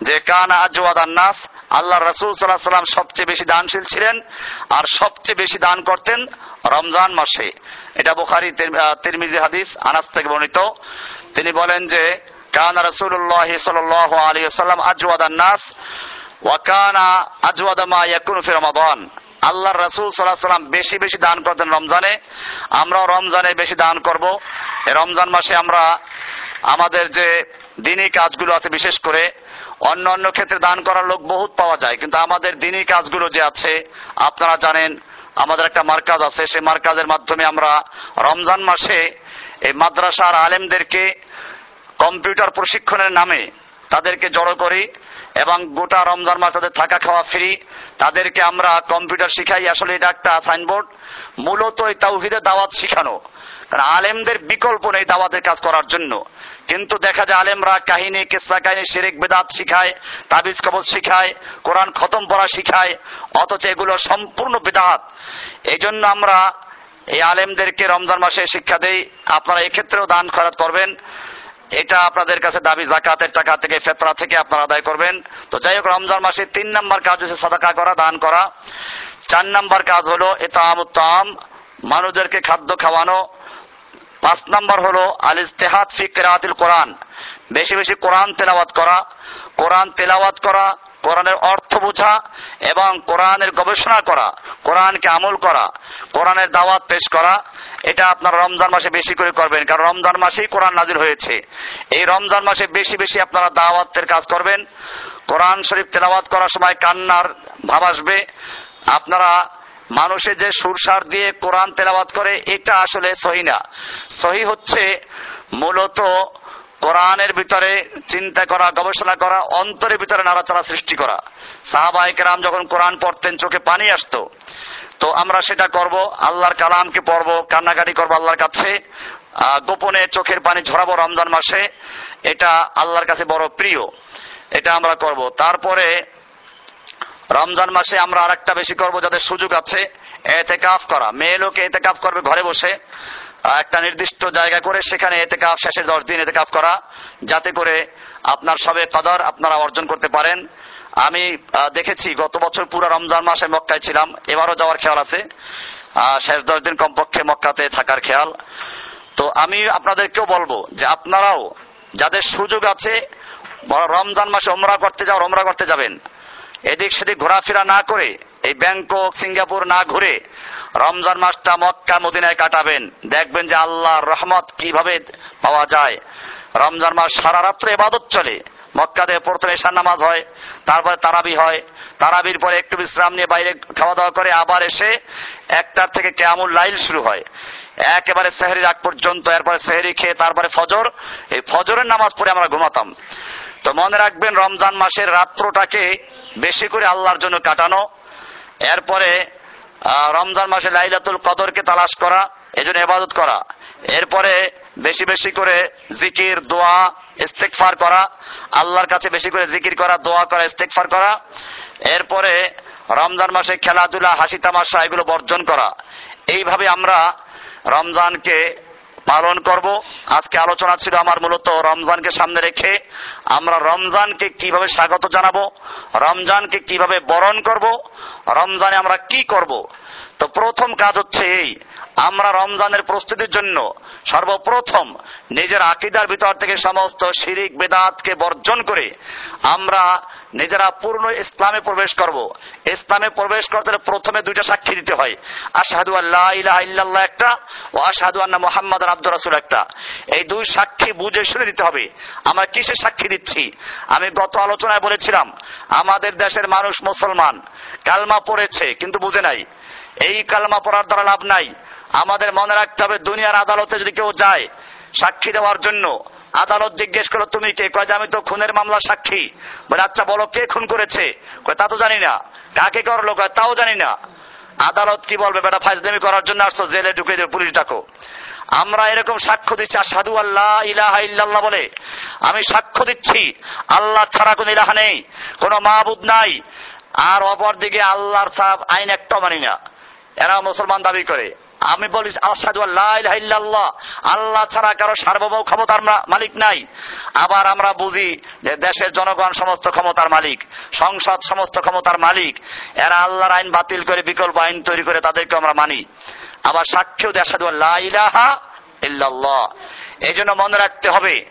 যে, কান আজওয়াদ আন্নাস আল্লাহ রসুল সাল্লাহ সাল্লাম সবচেয়ে বেশি দানশীল ছিলেন আর সবচেয়ে বেশি দান করতেন রমজান মাসে। এটা বুখারি তিরমিজি হাদিস, আনাস থেকে বর্ণিত। তিনি বলেন যে, কান রসুল্লাহ সাল আলী সাল্লাম আজওয়াদ আল্লাহর রাসূল সাল্লাম বেশি বেশি দান করতেন রমজানে। আমরাও রমজানে বেশি দান করব। রমজান মাসে আমরা আমাদের যে দিনই কাজগুলো আছে, বিশেষ করে অন্য অন্য ক্ষেত্রে দান করার লোক বহুত পাওয়া যায়, কিন্তু আমাদের দিনই কাজগুলো যে আছে, আপনারা জানেন, আমাদের একটা মার্কাজ আছে। সেই মার্কাজের মাধ্যমে আমরা রমজান মাসে এই মাদ্রাসার আলেমদেরকে কম্পিউটার প্রশিক্ষণের নামে তাদেরকে জড়ো করি এবং গোটা রমজান মাস তাদের থাকা খাওয়া ফ্রি। তাদেরকে আমরা কম্পিউটার শিখাই, আসলে এটা একটা সাইনবোর্ড। মূলত এই তাওহিদের দাওয়াত শিখানো। কারণ আলেমদের বিকল্প নেই দাওয়াতের কাজ করার জন্য। কিন্তু দেখা যায় আলেমরা কাহিনী কেসা কাহিনী, শিরেক, বেদাত শিখায়, তাবিজ, কবজ শিখায়, কোরআন খতম পড়া শিখায়, অথচ এগুলো সম্পূর্ণ বেদাত। এই জন্য আমরা এই আলেমদেরকে রমজান মাসে শিক্ষা দেই। আপনারা এক্ষেত্রেও দান খরাত করবেন। এটা আপনাদের কাছে দাবি, জাকাতের টাকা থেকে ফেতরা থেকে আপনারা আদায় করবেন। তো যাই হোক, রমজান মাসে তিন নম্বর কাজ হচ্ছে সাদাকা করা, দান করা। চার নম্বর কাজ হলো এতাম উত্তম মানুষদেরকে খাদ্য খাওয়ানো। পাঁচ নম্বর হলো আল ইস্তেহাদ ফিকরাতিল কোরআন। বেশি বেশি কোরআন তেলাওয়াত করা। কোরআন তেলাওয়াত করা কোরআনের অর্থ বোঝা এবং কোরআনের গবেষণা করা, কোরআনকে আমল করা, কোরআনের দাওয়াত পেশ করা, এটা আপনার রমজান মাসে বেশি করে করবেন। কারণ রমজান মাসেই কোরআন নাজির হয়েছে। এই রমজান মাসে বেশি বেশি আপনারা দাওয়াতের কাজ করবেন। কোরআন শরীফ তেলাওয়াত করার সময় কান্নার ভাব আসবে। আপনারা মানুষের যে সুরসার দিয়ে কোরআন তেলাওয়াত করে, এটা আসলে সহি না। সহি হচ্ছে মূলত কোরআনের ভিতরে চিন্তা করা, গবেষণা করা, অন্তরের ভিতরে নাড়াচাড়া সৃষ্টি করা। সাহাবাহিকেরাম যখন কোরআন পড়তেন, চোখে পানি আসতো। তো আমরা সেটা করব, আল্লাহর কালামকে পড়ব, কান্নাকাটি করব আল্লাহর কাছে। গোপনে চোখের পানি ঝরাবো রমজান মাসে। এটা আল্লাহর কাছে বড় প্রিয়। এটা আমরা করব। তারপরে রমজান মাসে আমরা আর একটা বেশি করব যাদের সুযোগ আছে এতে কাফ করা। মেয়ে লোক এতে কাফ করবে ঘরে বসে। একটা নির্দিষ্ট জায়গা করে সেখানে এতে কাফ শেষে দশ দিন এতে কাফ করা, যাতে করে আপনার সবে কদর আপনারা অর্জন করতে পারেন। আমি দেখেছি গত বছর পুরো রমজান মাসে মক্কায় ছিলাম, এবারও যাওয়ার খেয়াল আছে। শেষ দশ দিন কমপক্ষে মক্কাতে থাকার খেয়াল। তো আমি আপনাদেরকেও বলব যে আপনারাও যাদের সুযোগ আছে রমজান মাসে ওমরা করতে যাও, ওমরা করতে যাবেন। এদিক সেদিক ঘোরাফেরা না করে, এই ব্যাংকক, সিঙ্গাপুর না ঘুরে রমজান মাসটা মক্কা মদিনায় কাটাবেন। দেখবেন যে আল্লাহর রহমত কীভাবে পাওয়া যায়। রমজান মাস সারা রাত্রে এবাদত চলে। মক্কাতে প্রথমে এশার নামাজ হয়, তারপরে তারাবি হয়। তারাবির পরে একটু বিশ্রাম নিয়ে বাইরে খাওয়া দাওয়া করে আবার এসে একটার থেকে কেয়ামুল লাইল শুরু হয়। একেবারে সেহরির আগ পর্যন্ত, এরপরে সেহরি খেয়ে তারপরে ফজর। এই ফজরের নামাজ পড়ে আমরা ঘুমাতাম। তো মনে রাখবেন, রমজান মাসের রাত্রটাকে বেশি করে আল্লাহর জন্য কাটানো। এরপরে রমজান মাসে লাইলাতুল কদরকে তালাশ করা, এজন্য এবাদত করা। এরপরে বেশি বেশি করে জিকির, দোয়া ইস্তেকফার করা, আল্লাহর কাছে বেশি করে জিকির করা, দোয়া করা ইস্তেকফার করা। এরপরে রমজান মাসে খেলাধুলা, হাসি তামাশা, এগুলো বর্জন করা। এইভাবে আমরা রমজানকে পালন করব। আজকে আলোচনা ছিল আমার মূলত রমজানকে সামনে রেখে। আমরা রমজানকে কীভাবে স্বাগত জানাব, রমজানকে কীভাবে বরণ করব রমজানে আমরা কি করব? তো প্রথম কাজ হচ্ছে এই। আমরা রমজানের প্রস্তুতির জন্য সর্বপ্রথম নিজের আকিদার ভিতর থেকে সমস্ত শিরিক, বেদাতকে বর্জন করে আমরা নিজেরা পূর্ণ ইসলামে প্রবেশ করব। ইসলামে প্রবেশ করতে প্রথমে দুইটা সাক্ষী দিতে হয়। আশহাদু আল্লাহ ইলাহা একটা ও আশহাদু আন্না মুহাম্মদ আব্দুর রাসূল একটা। এই দুই সাক্ষী বুঝে শুনে দিতে হবে। আমরা কিসের সাক্ষী দিচ্ছি? আমি গত আলোচনায় বলেছিলাম, আমাদের দেশের মানুষ মুসলমান। কালমা পড়েছে, কিন্তু বুঝে নাই। এই কালমা পড়ার দ্বারা লাভ নাই। আমাদের মনে রাখতে হবে, দুনিয়ার আদালতে যদি কেউ যায় সাক্ষী দেওয়ার জন্য, আদালত জিজ্ঞেস করল, তুমি কে? কয়, যে আমি তো খুনের মামলা সাক্ষী। বলে আচ্ছা বলো, কে খুন করেছে? কয়, তা তো জানি না। কাকে করল? কয়, তাও জানি না। আদালত কি বলবে, বেটা ফাইজলামি করার জন্য আসছো, জেলে ঢুকে দেবে, পুলিশ ডাকো। আমরা এরকম সাক্ষ্য দিচ্ছি সাধু আল্লাহ ইলাহা ইল্লাল্লাহ বলে। আমি সাক্ষ্য দিচ্ছি, আল্লাহ ছাড়া কোন ইলাহা নেই, কোন মাহবুদ নাই। আর অপর দিকে আল্লাহর সাহ আইন একটাও মানি না। এরা মুসলমান দাবি করে। আমি বলি আল্লাহ আল্লাহ ছাড়া কারও সার্বভৌম ক্ষমতার মালিক নাই। আবার আমরা বুঝি যে দেশের জনগণ সমস্ত ক্ষমতার মালিক, সংসদ সমস্ত ক্ষমতার মালিক। এরা আল্লাহর আইন বাতিল করে, বিকল্প আইন তৈরি করে তাদেরকে আমরা মানি। আবার সাক্ষ্য দেশাদু আল্লাহ ইলাহা ইল্লাল্লাহ। এই জন্য মনে রাখতে হবে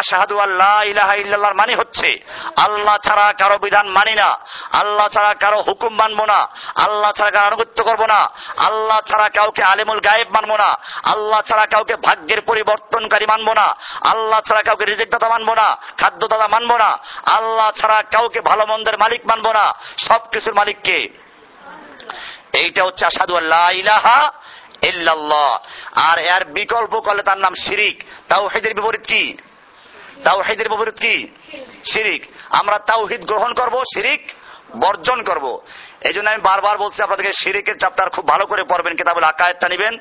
আশাহাদু আল্লাহ ইলাহা ইল্লাল্লাহর মানে হচ্ছে, আল্লাহ ছাড়া কারও বিধান মানি না, আল্লাহ ছাড়া কারও হুকুম মানবো না, আল্লাহ ছাড়া কারও আনুগত্য করব না, আল্লাহ ছাড়া কাউকে আলিমুল গায়েব মানবো না, আল্লাহ ছাড়া কাউকে ভাগ্যের পরিবর্তনকারী মানবো না, আল্লাহ ছাড়া কাউকে রিজিক দাতা মানবো না খাদ্য দাতা মানবো না, আল্লাহ ছাড়া কাউকে ভালো মন্দের মালিক মানবো না, সবকিছুর মালিককে। এইটা হচ্ছে আসাদু আল্লাহ ইলাহা ইল্লাল্লাহ। আর এর বিকল্প করলে তার নাম শিরিক। তাওহীদের বিপরীত কি? তাওহীদের বিপরীত কি? শিরিক। আমরা তাওহিদ গ্রহণ করব, শিরিক বর্জন করব। এই জন্য আমি বারবার বলছি আপনাদেরকে, শিরিকের চ্যাপ্টার খুব ভালো করে পড়বেন, কিতাবুল আকায়েতটা নেবেন।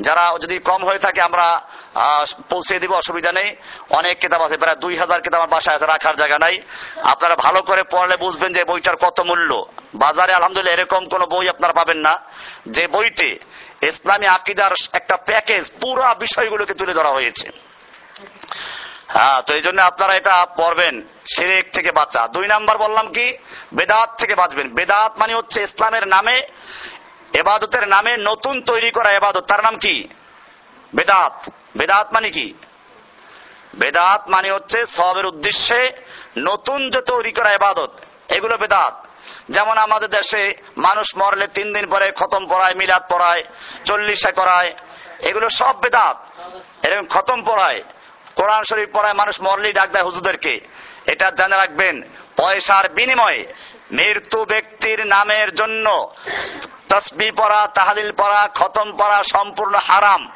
যারা যদি কম হয়ে থাকে, আমরা পৌঁছে দিব, অসুবিধা নেই। অনেক কিতাব আছে, প্রায় দুই হাজার কিতাব আমার বাসায় আছে, রাখার জায়গা নাই। আপনারা ভালো করে পড়লে বুঝবেন যে বইটার কত মূল্য। বাজারে আলহামদুলিল্লাহ এরকম কোন বই আপনারা পাবেন না। যে বইতে ইসলামী আকিদার একটা প্যাকেজ, পুরো বিষয়গুলোকে তুলে ধরা হয়েছে। হ্যাঁ তো এই জন্য আপনারা এটা পড়বেন। শিরেক থেকে বাঁচা। দুই নাম্বার বললাম কি? বেদাত থেকে বাঁচবেন। বেদাত মানে হচ্ছে ইসলামের নামে, এবাদতের নামে নতুন তৈরি করা এবাদত। তার নাম কি? বেদাত। বেদাত মানে কি? বেদাত মানে হচ্ছে সবের উদ্দেশ্যে নতুন যে তৈরি করা এবাদত, এগুলো বেদাত। যেমন আমাদের দেশে মানুষ মরলে তিন দিন পরে খতম পড়ায়, মিলাদ পড়ায়, চল্লিশা করায়, এগুলো সব বেদাত। এরকম খতম পড়ায় কোরআন শরীফ পড়ায় মানুষ মরলেই ডাক দেয় হুজুদেরকে এটা জানে রাখবেন। পয়সার বিনিময়ে মৃত্যু ব্যক্তির নামের জন্য তসবি পড়া, তাহালিল পড়া, খতম পড়া সম্পূর্ণ হারাম।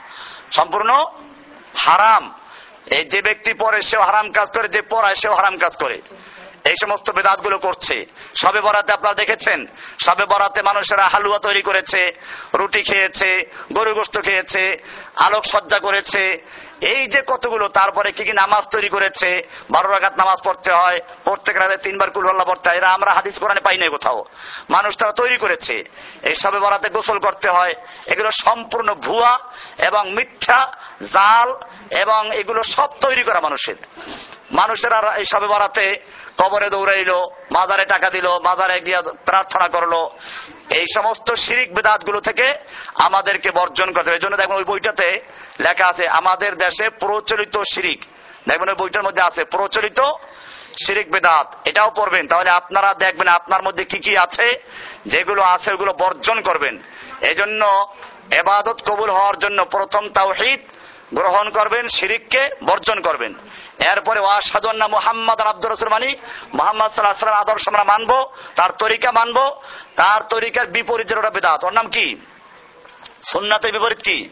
সম্পূর্ণ হারাম। এই যে ব্যক্তি পড়ে, সেও হারাম কাজ করে, যে পড়ায়, সেও হারাম কাজ করে। এই সমস্ত বেদাতগুলো করছে। সবে বরাতে আপনারা দেখেছেন, সবে বরাতে মানুষেরা হালুয়া তৈরি করেছে, রুটি খেয়েছে, গরু গোস্ত খেয়েছে, আলোক সজ্জা করেছে। এই যে কতগুলো, তারপরে কি কি নামাজ তৈরি করেছে, বারো রাগাত নামাজ পড়তে হয়, প্রত্যেক রাতে তিনবার কুলহল্লা পড়তে হয়, এরা আমরা হাদিস কোরআনে পাই নাই কোথাও। মানুষ তারা তৈরি করেছে। এই সবে বরাতে গোসল করতে হয়, এগুলো সম্পূর্ণ ভুয়া এবং মিথ্যা, জাল এবং এগুলো সব তৈরি করা মানুষের। মানুষেরা এই সবে বাড়াতে কবরে দৌড়াইলো, মাজারে টাকা দিল, মাজারে গিয়ে প্রার্থনা করল। এই সমস্ত শিরিক বেদাতগুলো থেকে আমাদেরকে বর্জন করতে হবে। এই জন্য দেখবেন ওই বইটাতে লেখা আছে, আমাদের দেশে প্রচলিত শিরিক। দেখবেন ওই বইটার মধ্যে আছে, প্রচলিত শিরিক বেদাত। এটাও পড়বেন। তাহলে আপনারা দেখবেন, আপনার মধ্যে কি কি আছে, যেগুলো আছে, ওগুলো বর্জন করবেন। এজন্য এবাদত কবুল হওয়ার জন্য প্রথম তাওহিদ গ্রহণ করবেন, শিরিককে বর্জন করবেন। এরপরে ওয়াসাদন্না মুহাম্মদ আব্দুর রসুল মানি, মোহাম্মদ সাল্লাহ আদর্শ আমরা মানবো, তার তরিকা মানবো, তার তরিকার বিপরীত যেটা বেদাত। ওর নাম কি? সুন্নাতের বিপরীত কি?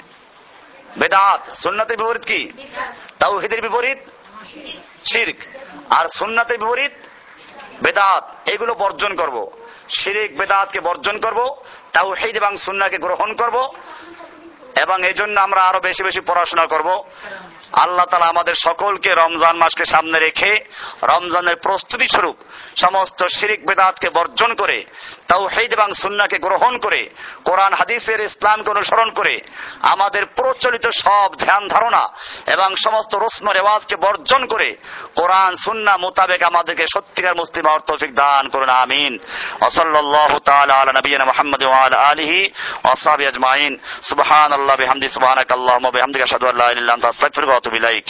বেদাত। সুন্নাতের বিপরীত কি? তাওহিদের বিপরীত? শির্ক। আর সুন্নাতের বিপরীত? বেদাত। এগুলো বর্জন করব। শিরিক বেদাতকে বর্জন করব, তাওহিদ এবং সুন্নাকে গ্রহণ করব এবং এই জন্য আমরা আরও বেশি বেশি পড়াশোনা করব। আল্লাহ তালা আমাদের সকলকে রমজান মাসকে সামনে রেখে রমজানের প্রস্তুতি স্বরূপ সমস্ত শিরিক বেদাতকে বর্জন করে তাও হেদ এবং সুন্নাকে গ্রহণ করে, কোরআন, হাদিসের, ইসলামকে অনুসরণ করে আমাদের প্রচলিত সব ধ্যান ধারণা এবং সমস্ত রস্ম রেওয়াজকে বর্জন করে কোরআন সুন্না মোতাবেক আমাদেরকে সত্যিকার মুসলিম তৌফিক দান করুন, আমিন। ওসল্লাহ আলা নবিয়িনা মুহাম্মদ আলিহি আসহাবিহি আজমাইন। সুবহানাল্লাহি, বিহামদি, সুবহানাকাল্লাহুম্মা, বিহামদিকা আশহাদু আল্লা ইলাহা ইল্লা أتوب إليك